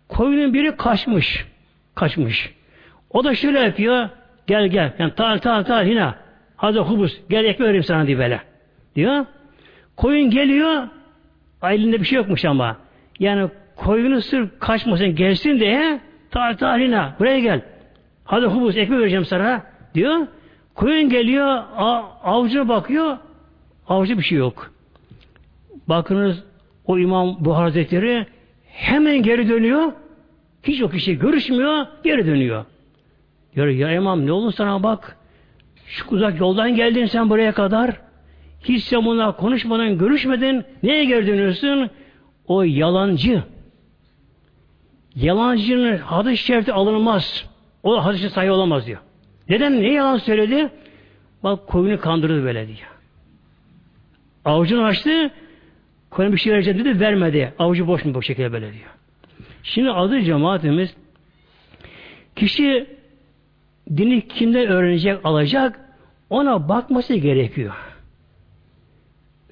Koyunun biri kaçmış. Kaçmış. O da şöyle yapıyor. Gel gel. Yani tal tal tal yine. Hadi hubus. Gel ekmek vereyim sana diye böyle. Diyor. Koyun geliyor. Elinde bir şey yokmuş ama. Yani koyunu sırf kaçmasın gelsin diye tal tal yine. Buraya gel. Hadi hubus ekmek vereceğim sana. Diyor. Koyun geliyor. Avcına bakıyor. Avcı bir şey yok. Bakınız o İmam bu Hazretleri hemen geri dönüyor. Hiç o kişi görüşmüyor, geri dönüyor. Diyor ya imam ne oldu sana bak. Şu uzak yoldan geldin sen buraya kadar. Hiç sen bununla konuşmadan, görüşmeden neye geri dönüyorsun? O yalancı. Yalancının hadis-i şerifte alınmaz. O hadis-i olamaz diyor. Neden? Ne yalan söyledi? Bak koyunu kandırdı böyle diyor. Avucunu açtı, koyun bir şey vereceğim dedi, vermedi. Avucu boş mu bu şekilde böyle diyor. Şimdi adı cemaatimiz kişi dini kimden öğrenecek, alacak ona bakması gerekiyor.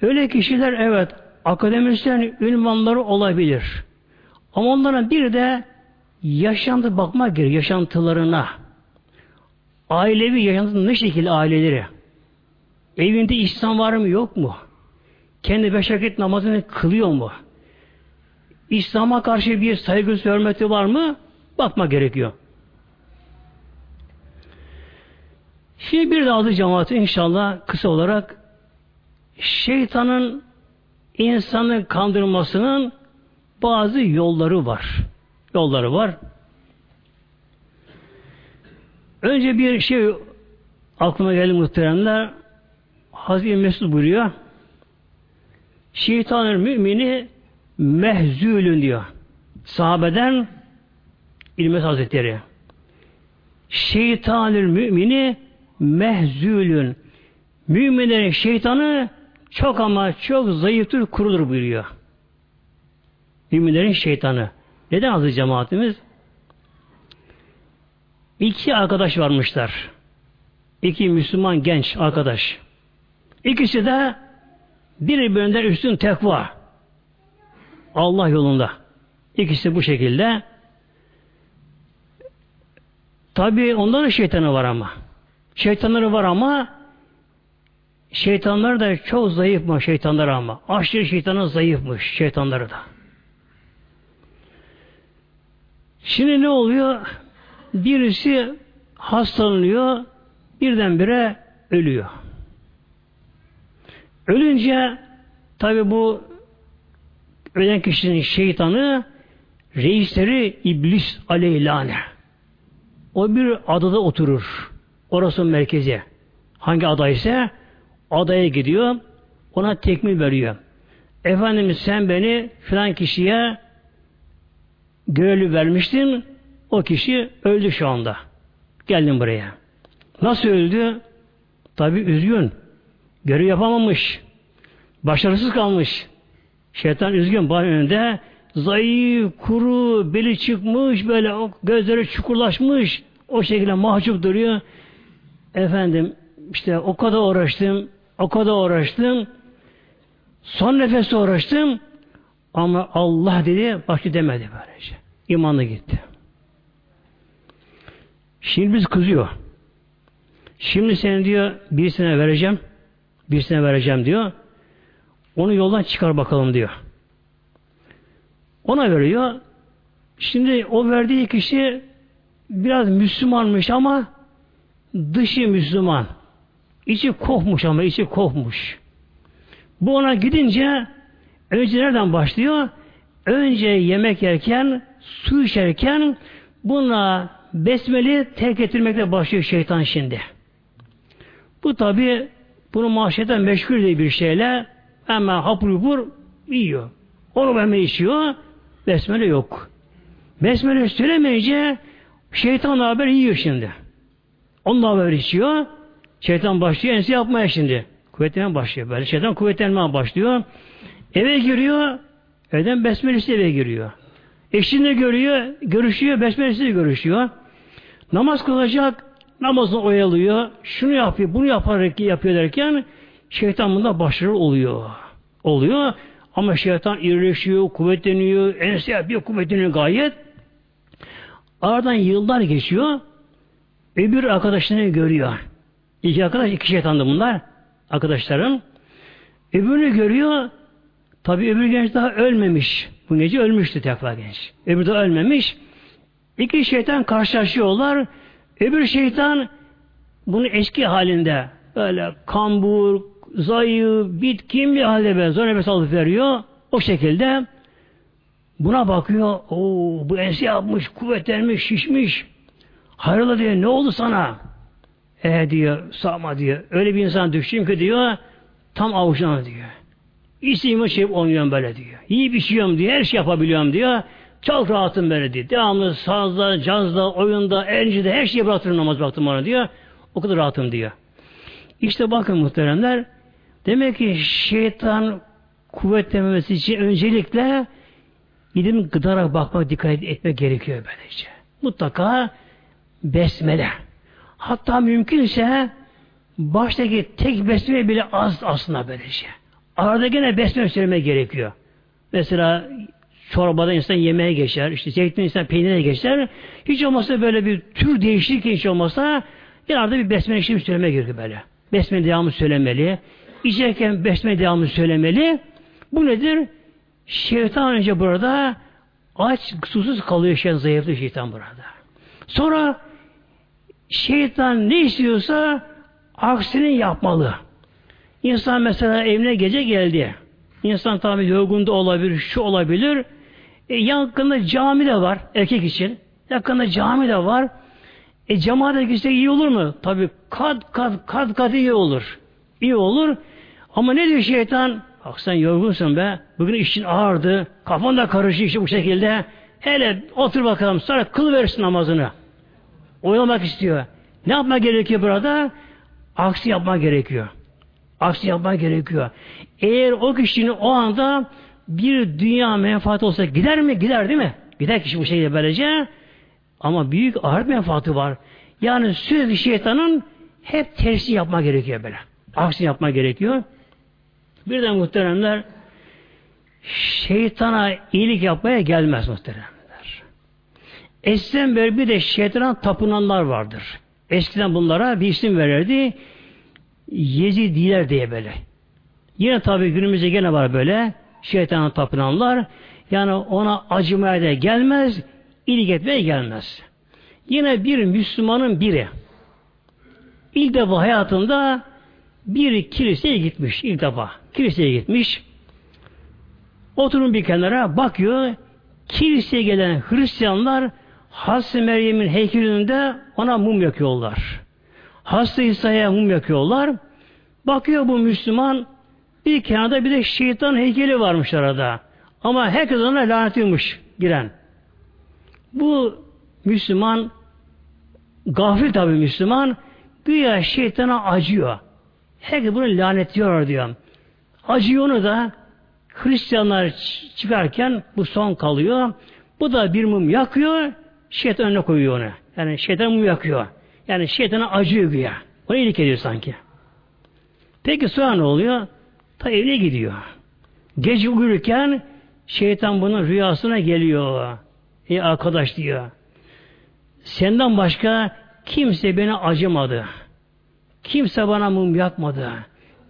Öyle kişiler evet akademisyen ünvanları olabilir. Ama onların bir de yaşantı bakmak gerekiyor, yaşantılarına. Ailevi yaşantı ne şekilde aileleri? Evinde İslam var mı yok mu? Kendi beş vakit namazını kılıyor mu? İslam'a karşı bir saygı hürmeti var mı? Bakma gerekiyor. Şimdi bir de adı cemaati inşallah kısa olarak şeytanın insanı kandırmasının bazı yolları var. Yolları var. Önce bir şey aklıma geldi muhteremler. Hazreti Mesud buyuruyor. Şeytanın mümini mehzülün diyor. Sahabeden İlmet Hazretleri. Şeytanül mümini mehzülün. Müminlerin şeytanı çok ama çok zayıftır, kurulur buyuruyor. Müminlerin şeytanı. Neden azı cemaatimiz? İki arkadaş varmışlar. İki Müslüman genç arkadaş. İkisi de birbirinden üstün tekva. Allah yolunda. İkisi bu şekilde. Tabi onların şeytanı var ama. Şeytanları var ama şeytanlar da çok zayıf mı şeytanlar ama. Aşırı şeytanı zayıfmış şeytanları da. Şimdi ne oluyor? Birisi hastalanıyor, birdenbire ölüyor. Ölünce tabi bu ölen kişinin şeytanı reisleri iblis aleyhilâne. O bir adada oturur. Orası merkezi. Hangi adaysa adaya gidiyor. Ona tekmil veriyor. Efendimiz sen beni filan kişiye görevli vermiştin. O kişi öldü şu anda. Geldim buraya. Nasıl öldü? Tabi üzgün. Görev yapamamış. Başarısız kalmış. Şeytan üzgün bahar önünde zayıf, kuru, beli çıkmış, böyle gözleri çukurlaşmış, o şekilde mahcup duruyor. Efendim, işte o kadar uğraştım, o kadar uğraştım, son nefeste uğraştım, ama Allah dedi, başka demedi böylece. imanı gitti. Şimdi biz kızıyor. Şimdi seni diyor birisine vereceğim. Birisine vereceğim diyor. Onu yoldan çıkar bakalım diyor. Ona veriyor. Şimdi o verdiği kişi biraz Müslümanmış ama dışı Müslüman. İçi kokmuş ama içi kokmuş. Bu ona gidince önce nereden başlıyor? Önce yemek yerken, su içerken buna besmeli terk ettirmekle başlıyor şeytan şimdi. Bu tabi bunu mahşeden meşgul diye bir şeyle hemen hapur hapur yiyor. Onu hemen içiyor. Besmele yok. Besmele söylemeyince şeytan haber yiyor şimdi. Onunla haber içiyor. Şeytan başlıyor ensi yapmaya şimdi. Kuvvetlenmeye başlıyor. Böyle şeytan kuvvetlenmeye başlıyor. Eve giriyor. Evden besmelesi eve giriyor. Eşini görüyor, görüşüyor, besmelesiyle görüşüyor. Namaz kılacak, namazını oyalıyor. Şunu yapıyor, bunu yaparak yapıyor derken şeytan bunda başarılı oluyor. Oluyor. Ama şeytan irileşiyor, kuvvetleniyor, ense yapıyor, kuvvetleniyor gayet. Aradan yıllar geçiyor. Öbür arkadaşını görüyor. İki arkadaş, iki şeytandı bunlar. Arkadaşların. Öbürünü görüyor. Tabi öbür genç daha ölmemiş. Bu gece ölmüştü tekrar genç. Öbür de ölmemiş. İki şeytan karşılaşıyorlar. Öbür şeytan bunu eski halinde böyle kambur, zayıf, bitkin bir halde böyle zor nefes alıp veriyor. O şekilde buna bakıyor. Oo, bu ense yapmış, kuvvetlenmiş, şişmiş. Hayrola diyor, ne oldu sana? E diyor, sağma diyor. Öyle bir insan düştüm ki diyor, tam avucuna diyor. İstediğimi şey oynuyorum böyle diyor. İyi içiyorum diyor, her şey yapabiliyorum diyor. Çok rahatım böyle diyor. Devamlı sazda, cazda, oyunda, eğlencede her şeyi bırakırım namaz baktım ona diyor. O kadar rahatım diyor. İşte bakın muhteremler, demek ki şeytan kuvvetlememesi için öncelikle ilim gıdara bakmak, dikkat etmek gerekiyor böylece. Mutlaka besmele. Hatta mümkünse baştaki tek besmele bile az aslında böylece. Arada gene besmele söylemek gerekiyor. Mesela çorbada insan yemeğe geçer, işte zeytin insan peynire geçer. Hiç olmazsa böyle bir tür değişiklik hiç olmazsa bir bir besmele işlemi söylemek gerekiyor böyle. Besmele devamı söylemeli. İçerken besmele devamı söylemeli. Bu nedir? Şeytan önce burada aç, susuz kalıyor şeytan, zayıflı şeytan burada. Sonra şeytan ne istiyorsa aksini yapmalı. İnsan mesela evine gece geldi. İnsan tabi yorgun da olabilir, şu olabilir. E, yakında cami de var erkek için. Yakında cami de var. E cemaate gitse iyi olur mu? Tabi kat kat kat kat iyi olur. İyi olur. Ama ne diyor şeytan? Bak sen yorgunsun be. Bugün işin ağırdı. Kafan da karışık işte bu şekilde. Hele otur bakalım. Sonra kıl versin namazını. Oynamak istiyor. Ne yapmak gerekiyor burada? Aksi yapmak gerekiyor. Aksi yapmak gerekiyor. Eğer o kişinin o anda bir dünya menfaati olsa gider mi? Gider değil mi? Gider kişi bu şekilde böylece. Ama büyük ağır menfaati var. Yani sürekli şeytanın hep tersi yapma gerekiyor böyle. Aksi yapma gerekiyor. Birden muhteremler şeytana iyilik yapmaya gelmez muhteremler. Eskiden beri bir de şeytana tapınanlar vardır. Eskiden bunlara bir isim verirdi. Yezidiler diye böyle. Yine tabi günümüzde gene var böyle şeytana tapınanlar. Yani ona acımaya da gelmez, iyilik etmeye gelmez. Yine bir Müslümanın biri ilk defa hayatında bir kiliseye gitmiş ilk defa. Kiliseye gitmiş. Oturun bir kenara bakıyor. Kiliseye gelen Hristiyanlar Hazreti Meryem'in heykelinde ona mum yakıyorlar. Hasta İsa'ya mum yakıyorlar. Bakıyor bu Müslüman bir kenarda bir de şeytan heykeli varmış arada. Ama herkes ona lanetiyormuş giren. Bu Müslüman gafil tabi Müslüman güya şeytana acıyor. Herkes bunu lanetliyor diyor. Acıyor onu da Hristiyanlar çıkarken bu son kalıyor. Bu da bir mum yakıyor, şeytan önüne koyuyor onu. Yani şeytan mum yakıyor. Yani şeytana acıyor güya. Ona iyilik ediyor sanki. Peki sonra ne oluyor? Ta evine gidiyor. Gece uyurken şeytan bunun rüyasına geliyor. Ey arkadaş diyor. Senden başka kimse beni acımadı. Kimse bana mum yakmadı.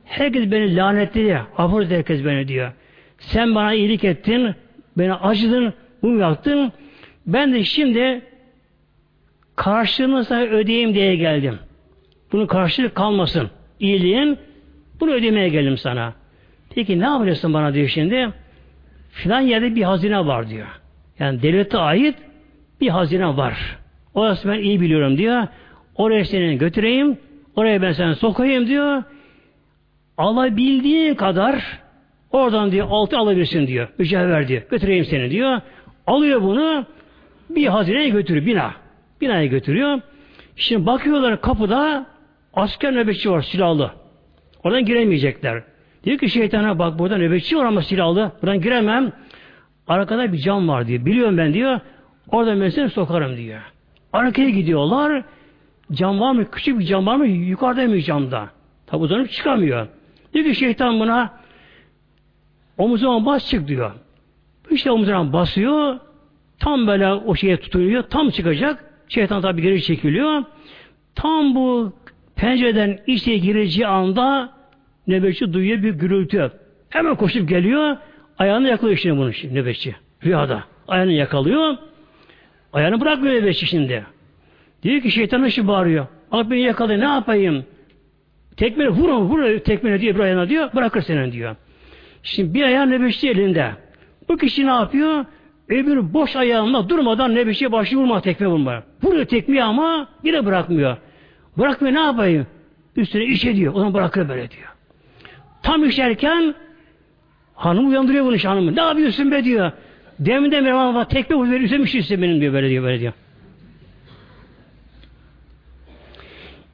Herkes beni lanetledi. Aforoz herkes beni diyor. Sen bana iyilik ettin, beni acıdın, mum yaktın. Ben de şimdi karşılığını sana ödeyeyim diye geldim. Bunun karşılığı kalmasın. İyiliğin bunu ödemeye geldim sana. Peki ne yapacaksın bana diyor şimdi? Filan yerde bir hazine var diyor. Yani devlete ait bir hazine var. Orası ben iyi biliyorum diyor. Oraya seni götüreyim. Oraya ben seni sokayım diyor. Alabildiğin kadar oradan diyor altı alabilirsin diyor. Mücevher diyor. Götüreyim seni diyor. Alıyor bunu bir hazineye götürüyor. Bina. Binaya götürüyor. Şimdi bakıyorlar kapıda asker nöbetçi var silahlı. Oradan giremeyecekler. Diyor ki şeytana bak burada nöbetçi var ama silahlı. Buradan giremem. Arkada bir cam var diyor. Biliyorum ben diyor. Orada ben sokarım diyor. Arkaya gidiyorlar. Cam var mı? Küçük bir cam var mı? Yukarıda mı camda? Tabi uzanıp çıkamıyor. Diyor ki şeytan buna omuzuna bas çık diyor. İşte omuzuna basıyor. Tam böyle o şeye tutunuyor. Tam çıkacak. Şeytan tabi geri çekiliyor. Tam bu pencereden içeri gireceği anda nöbetçi duyuyor bir gürültü. Hemen koşup geliyor. Ayağını yakalıyor şimdi bunu şimdi nöbetçi. Rüyada. Ayağını yakalıyor. Ayağını bırakmıyor nöbetçi şimdi. Diyor ki şeytan şu bağırıyor. Al beni yakalıyor ne yapayım? Tekmele vur onu vur tekmele diyor bir ayağına diyor. Bırakır seni diyor. Şimdi bir ayağı nöbetçi elinde. Bu kişi ne yapıyor? Öbürü boş ayağında durmadan nöbetçiye başlıyor vurma tekme vurma. Vuruyor tekmeyi ama yine bırakmıyor. Bırakmıyor ne yapayım? Üstüne iş ediyor. O zaman bırakır böyle diyor. Tam işerken hanım uyandırıyor bunu hanımı. Ne yapıyorsun be diyor. Deminden beri ama tekme vuruyor. Üzerine işte benim diyor böyle diyor böyle diyor.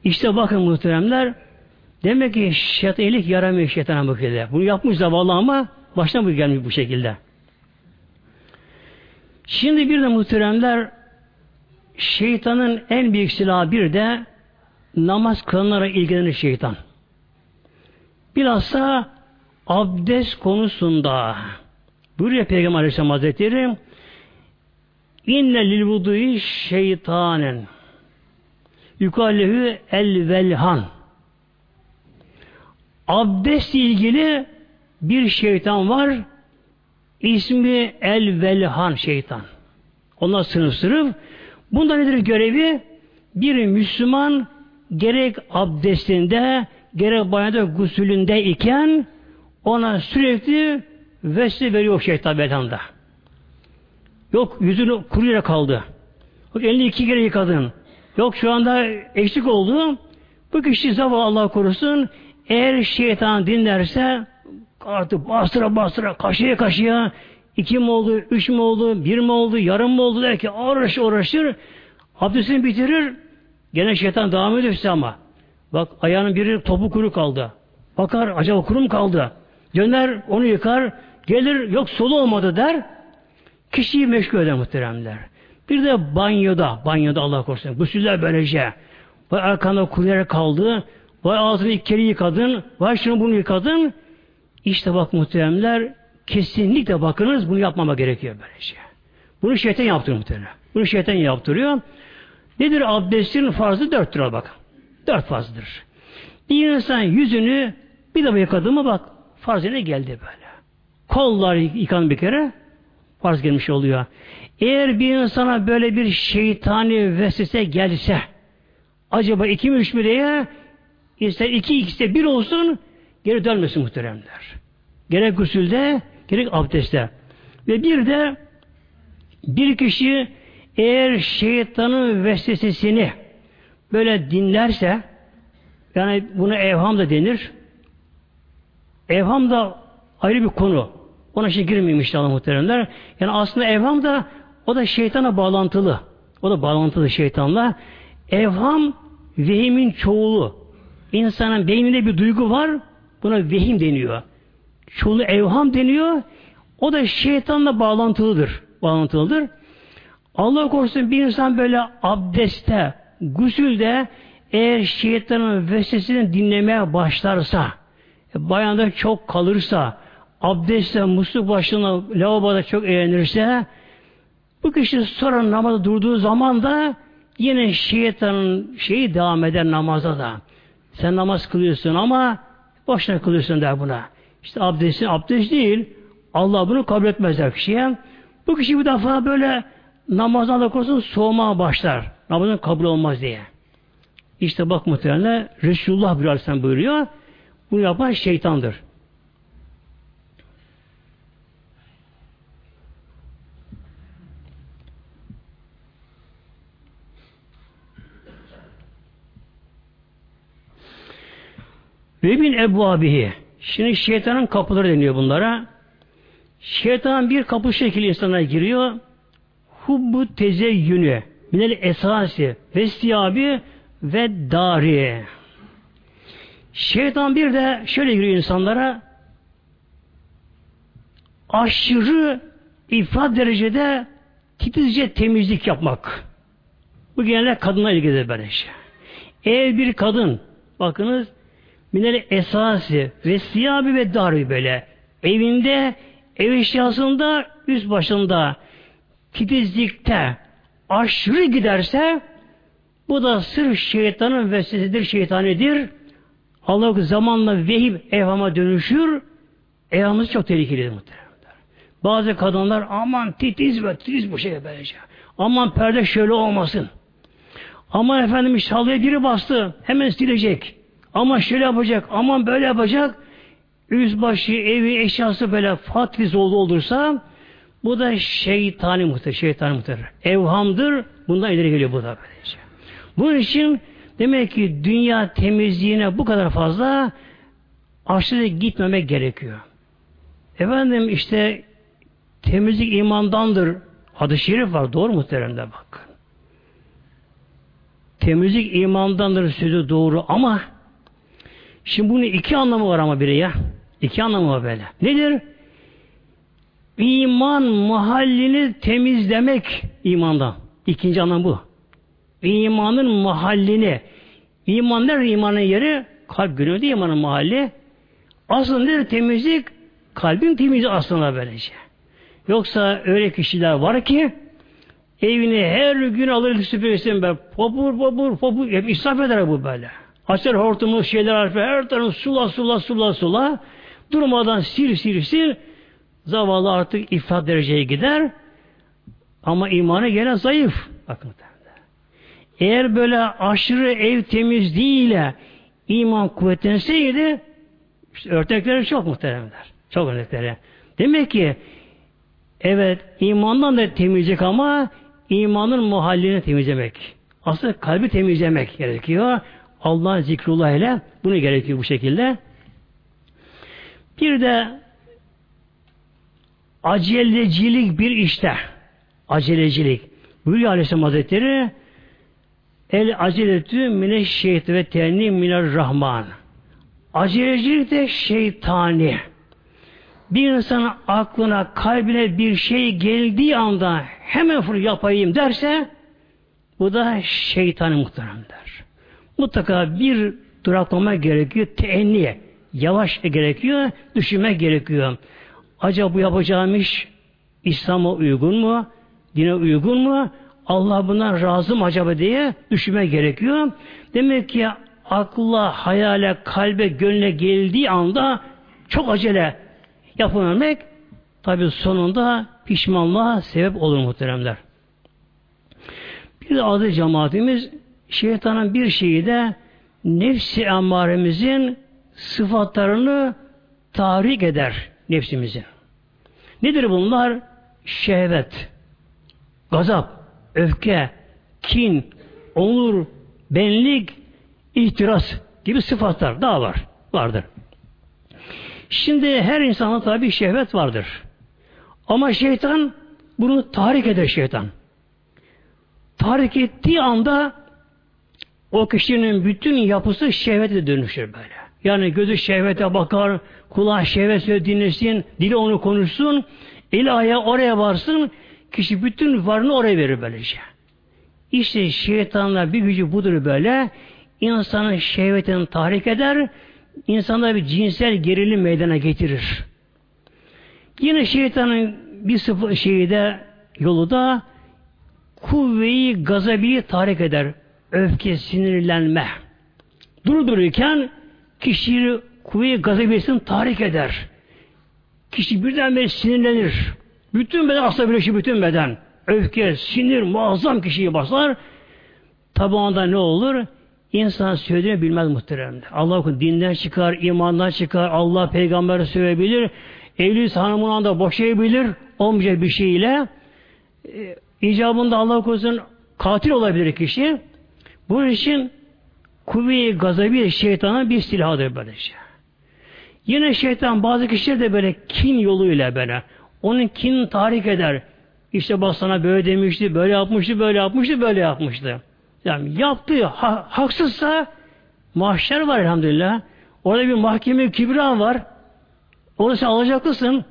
İşte bakın muhteremler demek ki şeytan iyilik yaramıyor şeytana bakıyor. Bunu yapmış zavallı ama baştan bu gelmiş bu şekilde. Şimdi bir de muhteremler şeytanın en büyük silahı bir de namaz kılınlara ilgilenir şeytan. Bilhassa abdest konusunda buyuruyor Peygamber Aleyhisselam Hazretleri inne lil vudu'i şeytanen yukallehu el velhan. Abdestle ilgili bir şeytan var ismi el velhan şeytan. Onlar sınıf. Bunda nedir görevi? Bir Müslüman gerek abdestinde gerek banyoda gusülünde iken ona sürekli vesile veriyor şeytan bedanda. Yok yüzünü kuruyla kaldı. Yok elini iki kere yıkadın. Yok şu anda eksik oldu. Bu kişi zavallı Allah korusun eğer şeytan dinlerse artık bastıra bastıra kaşıya kaşıya iki mi oldu, üç mü oldu, bir mi oldu, yarım mı oldu der ki uğraşır uğraşır abdestini bitirir gene şeytan devam ediyor ama bak ayağının biri topu kuru kaldı. Bakar acaba kuru mu kaldı? Döner onu yıkar gelir yok solu olmadı der kişiyi meşgul eder muhteremler. Bir de banyoda, banyoda Allah korusun. Gusüller böylece. Vay arkanda kuruyarak kaldı. Vay ağzını ilk kere yıkadın. Vay şunu bunu yıkadın. İşte bak muhteremler kesinlikle bakınız bunu yapmama gerekiyor böylece. Bunu şeytan yaptırıyor muhterem. Bunu şeytan yaptırıyor. Nedir abdestin farzı? Dört lira bak. Dört farzıdır. Bir insan yüzünü bir defa yıkadı mı bak farz yerine geldi böyle. Kollar yıkan bir kere farz gelmiş oluyor. Eğer bir insana böyle bir şeytani vesvese gelse acaba iki mi üç mü diye ister iki ikisi bir olsun geri dönmesin muhteremler. Gerek gusülde gerek abdestte. Ve bir de bir kişi eğer şeytanın vesvesesini böyle dinlerse yani buna evham da denir. Evham da ayrı bir konu. Ona şey girmeyeyim inşallah muhteremler. Yani aslında evham da o da şeytana bağlantılı. O da bağlantılı şeytanla. Evham vehimin çoğulu. İnsanın beyninde bir duygu var. Buna vehim deniyor. Çoğulu evham deniyor. O da şeytanla bağlantılıdır. Bağlantılıdır. Allah korusun bir insan böyle abdeste, gusülde eğer şeytanın vesvesini dinlemeye başlarsa, e, bayanda çok kalırsa, abdestte, musluk başına, lavaboda çok eğlenirse, Bu kişi sonra namazda durduğu zaman da yine şeytanın şeyi devam eder namaza da. Sen namaz kılıyorsun ama boşuna kılıyorsun der buna. İşte abdestin abdest değil. Allah bunu kabul etmez der kişiye. Bu kişi bir defa böyle namazdan da korusun soğumaya başlar. Namazın kabul olmaz diye. İşte bak muhtemelen Resulullah bir aleyhisselam buyuruyor. Bunu yapan şeytandır. Ve bin Ebu Abihi. Şimdi şeytanın kapıları deniyor bunlara. Şeytan bir kapı şekli insana giriyor. Hubbu tezeyyünü minel esası ve siyabi ve dari. Şeytan bir de şöyle giriyor insanlara aşırı ifrat derecede titizce temizlik yapmak. Bu genelde kadına ilgili böyle şey. Eğer bir kadın bakınız minel esası ve siyabi ve darbi böyle evinde ev eşyasında üst başında titizlikte aşırı giderse bu da sırf şeytanın vesvesesidir, şeytanidir. Allah zamanla vehim evhama dönüşür. Evhamız çok tehlikelidir muhtemelen. Bazı kadınlar aman titiz ve titiz bu şey böylece. Aman perde şöyle olmasın. Aman efendim şalıya biri bastı. Hemen silecek. Ama şöyle yapacak. Aman böyle yapacak. Yüzbaşı, evi, eşyası böyle fatliz oldu olursa bu da şeytani muhtemelen. Şeytani muhtemelen. Evhamdır. Bundan ileri geliyor bu da böylece. Bunun için demek ki dünya temizliğine bu kadar fazla aşırı gitmemek gerekiyor. Efendim işte temizlik imandandır. Hadis-i şerif var. Doğru muhteremde bak. Temizlik imandandır sözü doğru ama şimdi bunun iki anlamı var ama biri ya. İki anlamı var böyle. Nedir? İman mahallini temizlemek imandan. İkinci anlam bu. İmanın mahallini. İman nedir imanın yeri? Kalp gönülde imanın mahalli. Aslında nedir temizlik? Kalbin temizliği aslında böylece. Yoksa öyle kişiler var ki evini her gün alır süpürürsün be. Popur popur popur. Hep israf eder bu böyle. Açar hortumu şeyler her tarafı sula sula sula sula. Durmadan sil sil sil. Zavallı artık ifrat dereceye gider. Ama imanı gene zayıf. Bakın eğer böyle aşırı ev temizliğiyle iman kuvvetlenseydi işte örnekleri çok muhteremler. Çok örnekleri. Demek ki evet imandan da temizlik ama imanın muhallini temizlemek. Aslında kalbi temizlemek gerekiyor. Allah'ın zikrullah ile bunu gerekiyor bu şekilde. Bir de acelecilik bir işte. Acelecilik. Buyuruyor Aleyhisselam Hazretleri El aceletü mine şeyt ve tenni miner rahman. Acelecilik de şeytani. Bir insanın aklına, kalbine bir şey geldiği anda hemen fır yapayım derse bu da şeytanı muhterem der. Mutlaka bir duraklama gerekiyor, teenniye. Yavaş gerekiyor, düşünmek gerekiyor. Acaba bu yapacağım iş İslam'a uygun mu? Dine uygun mu? Allah bundan razı mı acaba diye düşünme gerekiyor. Demek ki akla, hayale, kalbe, gönle geldiği anda çok acele yapılmamak tabi sonunda pişmanlığa sebep olur muhteremler. Bir de aziz cemaatimiz şeytanın bir şeyi de nefsi emmaremizin sıfatlarını tahrik eder nefsimizin. Nedir bunlar? Şehvet, gazap, öfke, kin, onur, benlik, ihtiras gibi sıfatlar daha var. Vardır. Şimdi her insanda tabi şehvet vardır. Ama şeytan bunu tahrik eder şeytan. Tahrik ettiği anda o kişinin bütün yapısı şehvete dönüşür böyle. Yani gözü şehvete bakar, kulağı şehvet dinlesin, dili onu konuşsun, eli ayağı oraya varsın, Kişi bütün varını oraya verir böylece. İşte şeytanlar bir gücü budur böyle. İnsanın şehvetini tahrik eder. insanda bir cinsel gerilim meydana getirir. Yine şeytanın bir sıfır şeyi de yolu da kuvveyi gazabiyi tahrik eder. Öfke, sinirlenme. Durdururken kişiyi kuvveyi gazabiyesini tahrik eder. Kişi birdenbire sinirlenir. Bütün beden asla birleşir bütün beden. Öfke, sinir, muazzam kişiyi basar. Tabi onda ne olur? İnsan söylediğini bilmez muhteremler. Allah dinden çıkar, imandan çıkar, Allah peygamberi söyleyebilir. Evli hanımından da boşayabilir. Olmayacak bir şeyle. E, icabında Allah korusun katil olabilir kişi. Bu için kuvve-i gazabi şeytanın bir silahıdır böylece. Yine şeytan bazı kişiler de böyle kin yoluyla böyle onun kin tahrik eder. İşte bak sana böyle demişti, böyle yapmıştı, böyle yapmıştı, böyle yapmıştı. Yani yaptığı ha, haksızsa mahşer var elhamdülillah. Orada bir mahkeme kübra var. Onu sen alacaklısın.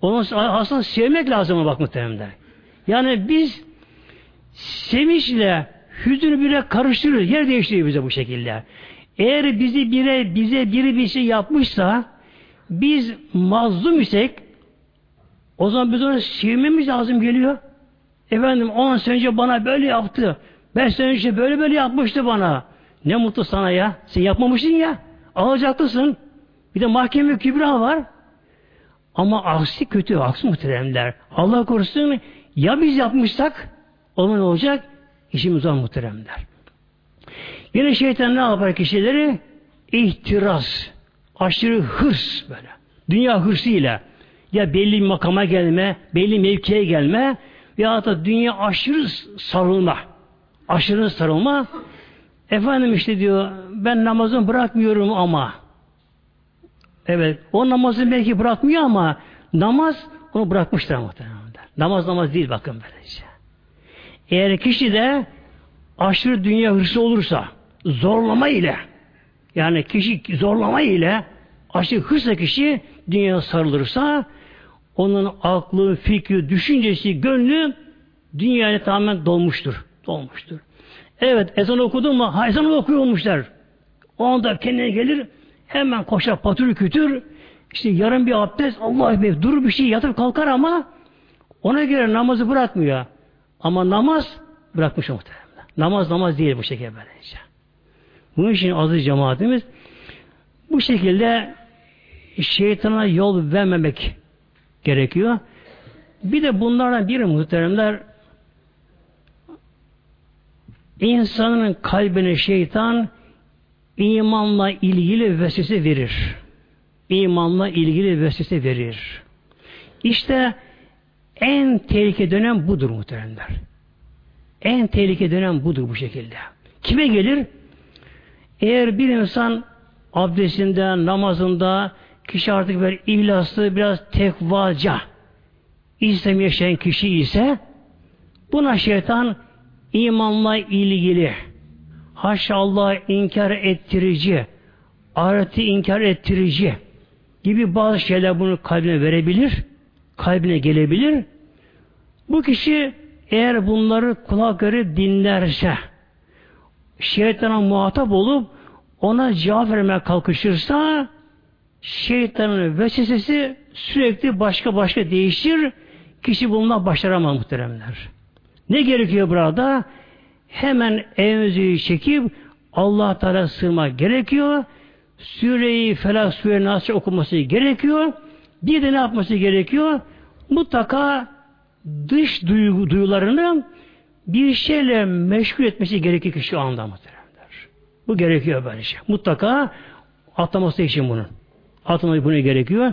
Onu aslında sevmek lazım bak muhtemelen. Yani biz sevinçle hüzünü bire karıştırıyoruz. Yer değiştiriyor bize bu şekilde. Eğer bizi bire, bize biri bir şey yapmışsa biz mazlum isek o zaman biz onu sevmemiz lazım geliyor. Efendim 10 sene önce bana böyle yaptı. 5 sene önce böyle böyle yapmıştı bana. Ne mutlu sana ya. Sen yapmamışsın ya. Alacaklısın. Bir de mahkeme kübra var. Ama aksi kötü, aksi muhteremler. Allah korusun ya biz yapmışsak o ne olacak? İşimiz zor muhteremler. Yine şeytan ne yapar kişileri? İhtiras, aşırı hırs böyle. Dünya hırsıyla ya belli bir makama gelme, belli mevkiye gelme ya da dünya aşırı sarılma. Aşırı sarılma. Efendim işte diyor ben namazımı bırakmıyorum ama Evet. O namazı belki bırakmıyor ama namaz onu bırakmıştır muhtemelen. Namaz namaz değil bakın böylece. Eğer kişi de aşırı dünya hırsı olursa zorlama ile yani kişi zorlama ile aşırı hırsla kişi dünya sarılırsa onun aklı, fikri, düşüncesi, gönlü dünyaya tamamen dolmuştur. Dolmuştur. Evet ezan okudu mu? Ha ezan okuyor olmuşlar. O anda kendine gelir Hemen koşar patır kütür. İşte yarın bir abdest Allah ekber durur bir şey yatıp kalkar ama ona göre namazı bırakmıyor. Ama namaz bırakmış muhtemelen. Namaz namaz değil bu şekilde böylece. Bunun için aziz cemaatimiz bu şekilde şeytana yol vermemek gerekiyor. Bir de bunlardan biri muhteremler insanın kalbine şeytan imanla ilgili vesvese verir. İmanla ilgili vesvese verir. İşte en tehlike dönem budur muhteremler. En tehlike dönem budur bu şekilde. Kime gelir? Eğer bir insan abdestinde, namazında kişi artık böyle ihlaslı, biraz tekvaca İslam yaşayan kişi ise buna şeytan imanla ilgili haşa Allah inkar ettirici, ahireti inkar ettirici gibi bazı şeyler bunu kalbine verebilir, kalbine gelebilir. Bu kişi eğer bunları kulakları dinlerse, şeytana muhatap olup ona cevap vermeye kalkışırsa şeytanın vesvesesi sürekli başka başka değişir. Kişi bununla başaramaz muhteremler. Ne gerekiyor burada? hemen evimizi çekip Allah Teala sığma gerekiyor. Süreyi Felak Süre Nasr okuması gerekiyor. Bir de ne yapması gerekiyor? Mutlaka dış duygu, duyularını bir şeyle meşgul etmesi gerekiyor ki şu anda muhteremler. Bu gerekiyor böyle şey. Mutlaka atlaması için bunun. Atlaması bunu gerekiyor.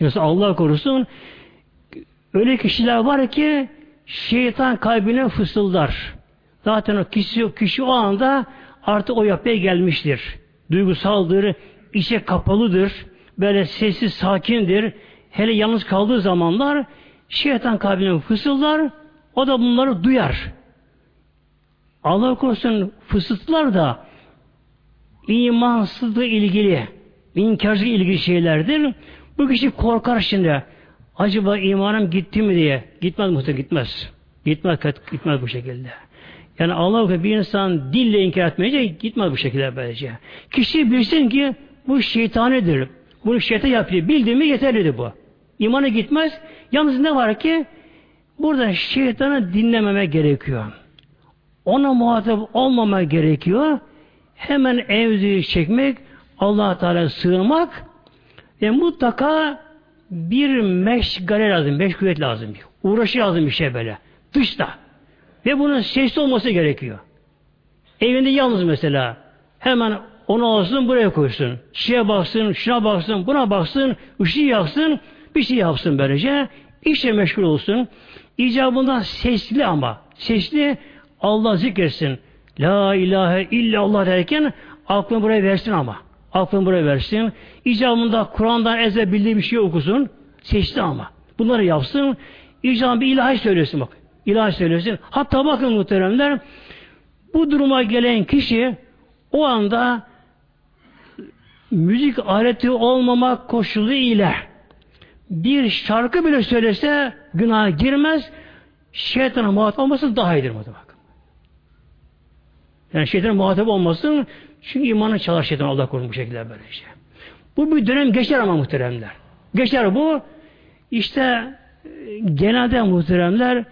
Yoksa Allah korusun öyle kişiler var ki şeytan kalbine fısıldar. Zaten o kişi, kişi o anda artık o yapıya gelmiştir. Duygusaldır, içe kapalıdır, böyle sessiz, sakindir. Hele yalnız kaldığı zamanlar şeytan kalbine fısıldar, o da bunları duyar. Allah korusun fısıltılar da imansızlığı ilgili, inkarcı ilgili şeylerdir. Bu kişi korkar şimdi. Acaba imanım gitti mi diye. Gitmez muhtemelen gitmez. Gitmez, gitmez bu şekilde. Yani Allah bir insan dille inkar etmeyecek gitmez bu şekilde böylece. Kişi bilsin ki bu şeytanidir. Bunu şeytan yapıyor. Bildi mi yeterlidir bu. İmanı gitmez. Yalnız ne var ki Burada şeytanı dinlememe gerekiyor. Ona muhatap olmama gerekiyor. Hemen evzüyü çekmek, allah Teala sığınmak ve mutlaka bir meşgale lazım, meşguliyet lazım. Uğraşı lazım bir şey böyle. Dışta. Ve bunun sesli olması gerekiyor. Evinde yalnız mesela. Hemen onu alsın buraya koysun. Şeye baksın, şuna baksın, buna baksın, ışığı yaksın, bir şey yapsın böylece. İşle meşgul olsun. İcabında sesli ama. Sesli Allah zikretsin. La ilahe illallah derken aklını buraya versin ama. Aklını buraya versin. İcabında Kur'an'dan ezber bildiği bir şey okusun. Sesli ama. Bunları yapsın. İcabında bir ilahi söylesin bak. İlahi söylesin. Hatta bakın muhteremler bu duruma gelen kişi o anda müzik aleti olmamak koşulu ile bir şarkı bile söylese günah girmez. Şeytana muhatap olması daha iyidir bak. Yani şeytana muhatap olmasın çünkü imanı çalar şeytan Allah korusun bu şekilde böyle şey. Bu bir dönem geçer ama muhteremler. Geçer bu. İşte genelde muhteremler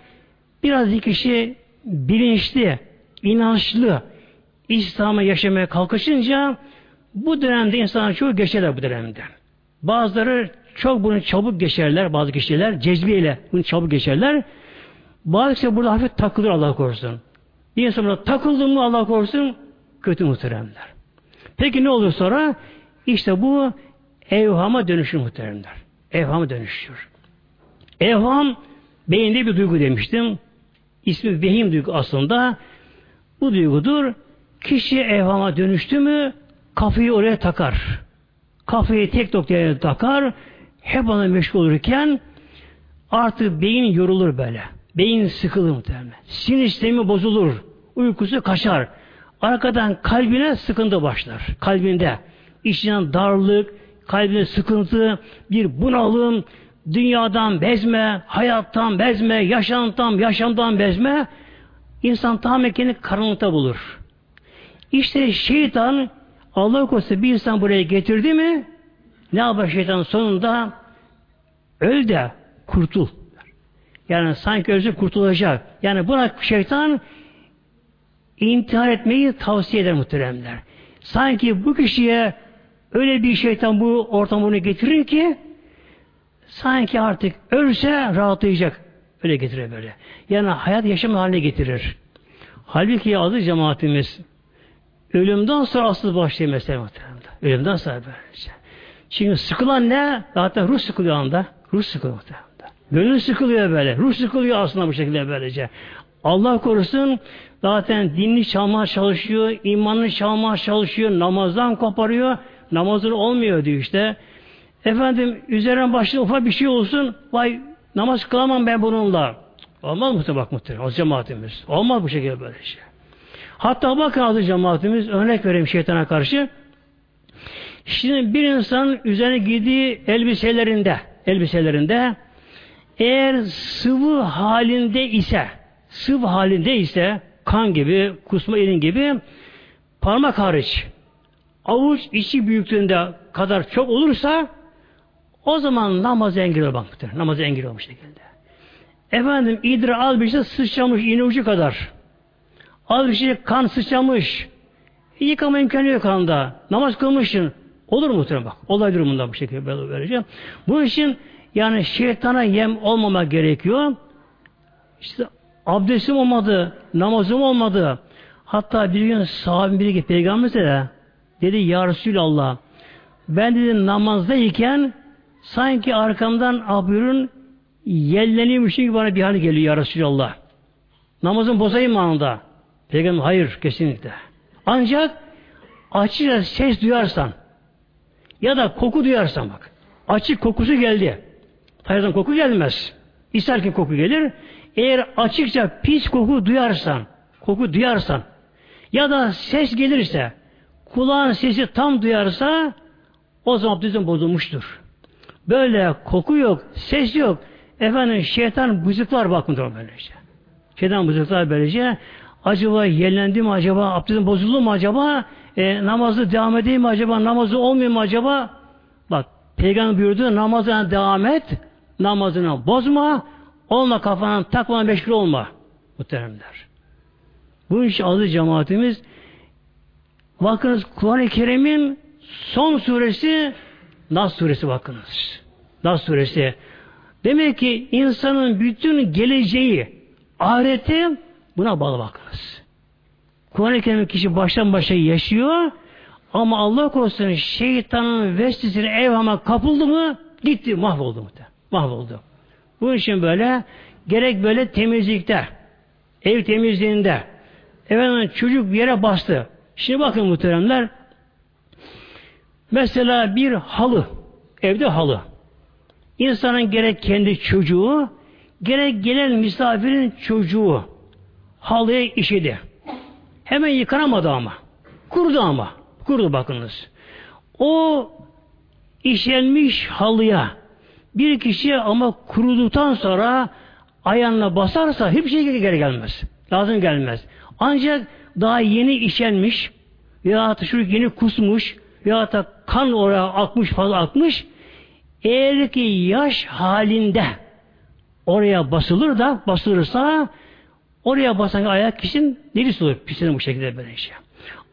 biraz kişi bilinçli, inançlı İslam'ı yaşamaya kalkışınca bu dönemde insanlar çok geçerler bu dönemde. Bazıları çok bunu çabuk geçerler bazı kişiler cezbiyle bunu çabuk geçerler. Bazı kişiler burada hafif takılır Allah korusun. Bir insan burada takıldı mı Allah korusun kötü muhteremler. Peki ne oluyor sonra? İşte bu evhama dönüşür muhteremler. Evhama dönüşüyor. Evham beyinde bir duygu demiştim. İsmi vehim duygu aslında. Bu duygudur. Kişi evhama dönüştü mü kafayı oraya takar. Kafayı tek noktaya takar. Hep ona meşgul olurken artık beyin yorulur böyle. Beyin sıkılır muhtemelen. Sinir sistemi bozulur. Uykusu kaçar. Arkadan kalbine sıkıntı başlar. Kalbinde. İçinden darlık, kalbine sıkıntı, bir bunalım, dünyadan bezme, hayattan bezme, yaşantıdan, yaşamdan bezme, insan tamamen kendini karanlıkta bulur. İşte şeytan Allah korusun bir insan buraya getirdi mi ne yapar şeytan sonunda öl de kurtul. Yani sanki ölse kurtulacak. Yani buna şeytan intihar etmeyi tavsiye eder muhteremler. Sanki bu kişiye öyle bir şeytan bu ortamını getirir ki sanki artık ölse rahatlayacak. Öyle getirir böyle. Yani hayat yaşam haline getirir. Halbuki adı cemaatimiz ölümden sonra asıl başlıyor mesela muhtemelen. Ölümden sonra böylece. Çünkü sıkılan ne? Zaten ruh sıkılıyor anda. Ruh sıkılıyor muhtemelen. Gönül sıkılıyor böyle. Ruh sıkılıyor aslında bu şekilde böylece. Allah korusun zaten dinini çalmaya çalışıyor, imanını çalmaya çalışıyor, namazdan koparıyor, namazın olmuyor diyor işte. Efendim üzerine başına ufak bir şey olsun, vay namaz kılamam ben bununla. Olmaz mı bak muhtemelen o cemaatimiz. Olmaz bu şekilde böyle şey. Hatta bakın adı cemaatimiz örnek vereyim şeytana karşı. Şimdi bir insan üzerine giydiği elbiselerinde elbiselerinde eğer sıvı halinde ise sıvı halinde ise kan gibi, kusma irin gibi parmak hariç avuç içi büyüklüğünde kadar çok olursa o zaman namaz engel olmaktır. Namaz engel olmuş şekilde. Efendim idra al bir sıçramış iğne ucu kadar. Az bir şey kan sıçramış. Yıkama imkanı yok kanda. Namaz kılmışsın. Olur mu bak? Olay durumunda bu şekilde böyle vereceğim. Bunun için yani şeytana yem olmama gerekiyor. İşte abdestim olmadı, namazım olmadı. Hatta bir gün sahabim biri ki peygamber de dedi ya Resulallah ben dedi namazdayken sanki arkamdan abürün yelleniyormuş gibi bana bir hal geliyor ya Resulallah. Namazın bozayım anında? Peygamber hayır kesinlikle. Ancak açıkça ses duyarsan ya da koku duyarsan bak. Açık kokusu geldi. Hayırdan koku gelmez. İsterken koku gelir. Eğer açıkça pis koku duyarsan, koku duyarsan ya da ses gelirse, kulağın sesi tam duyarsa o zaman abdestin bozulmuştur. Böyle koku yok, ses yok. Efendim şeytan bızıklar bakın böylece. Şeytan bızıklar böylece. Acaba yerlendi mi acaba? Abdestin bozuldu mu acaba? E, namazı devam edeyim mi acaba? Namazı olmuyor mu acaba? Bak Peygamber buyurdu namazına devam et namazını bozma Onunla kafana takma meşgul olma. Muhteremler. Bu iş adı cemaatimiz bakınız Kur'an-ı Kerim'in son suresi Nas suresi bakınız. Nas suresi. Demek ki insanın bütün geleceği, ahireti buna bağlı bakınız. Kur'an-ı Kerim kişi baştan başa yaşıyor ama Allah korusun şeytanın vesvesine evhama kapıldı mı gitti, mahvoldu mu? Mahvoldu. Bu için böyle gerek böyle temizlikte, ev temizliğinde, efendim çocuk yere bastı. Şimdi bakın muhteremler, mesela bir halı, evde halı. İnsanın gerek kendi çocuğu, gerek gelen misafirin çocuğu halıya işedi. Hemen yıkanamadı ama. Kurudu ama. Kurudu bakınız. O işlenmiş halıya bir kişi ama kuruduktan sonra ayağına basarsa hiçbir şey geri gelmez. Lazım gelmez. Ancak daha yeni işlenmiş veya da şu yeni kusmuş veya da kan oraya akmış fazla akmış eğer ki yaş halinde oraya basılır da basılırsa oraya basan ayak kişinin nelis olur. Pislenir bu şekilde böyle şey.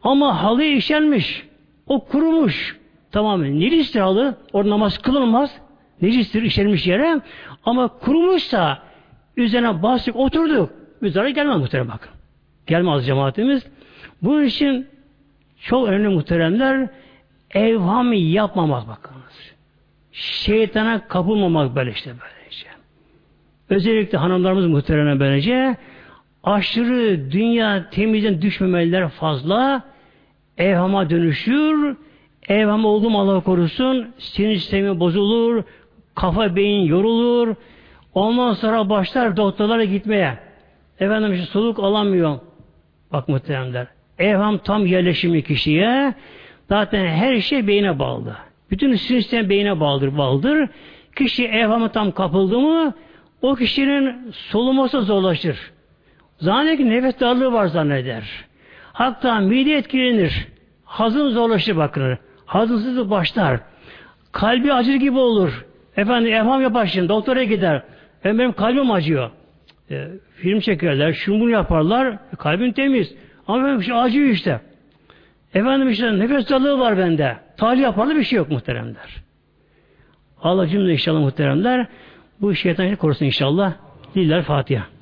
Ama halı işlenmiş. O kurumuş. Tamamen nelistir halı. Orada namaz kılınmaz. Necistir işlenmiş yere. Ama kurumuşsa üzerine bastık oturduk. Bir zarar gelmez muhterem bakın. Gelmez cemaatimiz. Bunun için çok önemli muhteremler evham yapmamak bakınız. Şeytana kapılmamak böyle işte böylece. Özellikle hanımlarımız muhtereme böylece aşırı dünya temizden düşmemeliler fazla. Evhama dönüşür. Evham oldum Allah korusun. Sinir sistemi bozulur. Kafa beyin yorulur. Ondan sonra başlar doktorlara gitmeye. Efendim işte soluk alamıyor. Bak muhteremler evham tam yerleşimi kişiye zaten her şey beyine bağlı. Bütün sinir sistemi beyine bağlıdır, bağlıdır. Kişi evhamı tam kapıldı mı o kişinin soluması zorlaşır. Zanneder ki nefes darlığı var zanneder. Hatta mide etkilenir. Hazım zorlaşır bakın. Hazımsızlık başlar. Kalbi acır gibi olur. Efendim evham yapar şimdi. Doktora gider. Efendim benim kalbim acıyor. E, film çekerler. Şunu yaparlar. E, kalbim temiz. Ama benim şey acıyor işte. Efendim işte nefes darlığı var bende. Talih yaparlı bir şey yok muhteremler. Allah cümle inşallah muhteremler bu şeytan korusun inşallah. Diller Fatiha.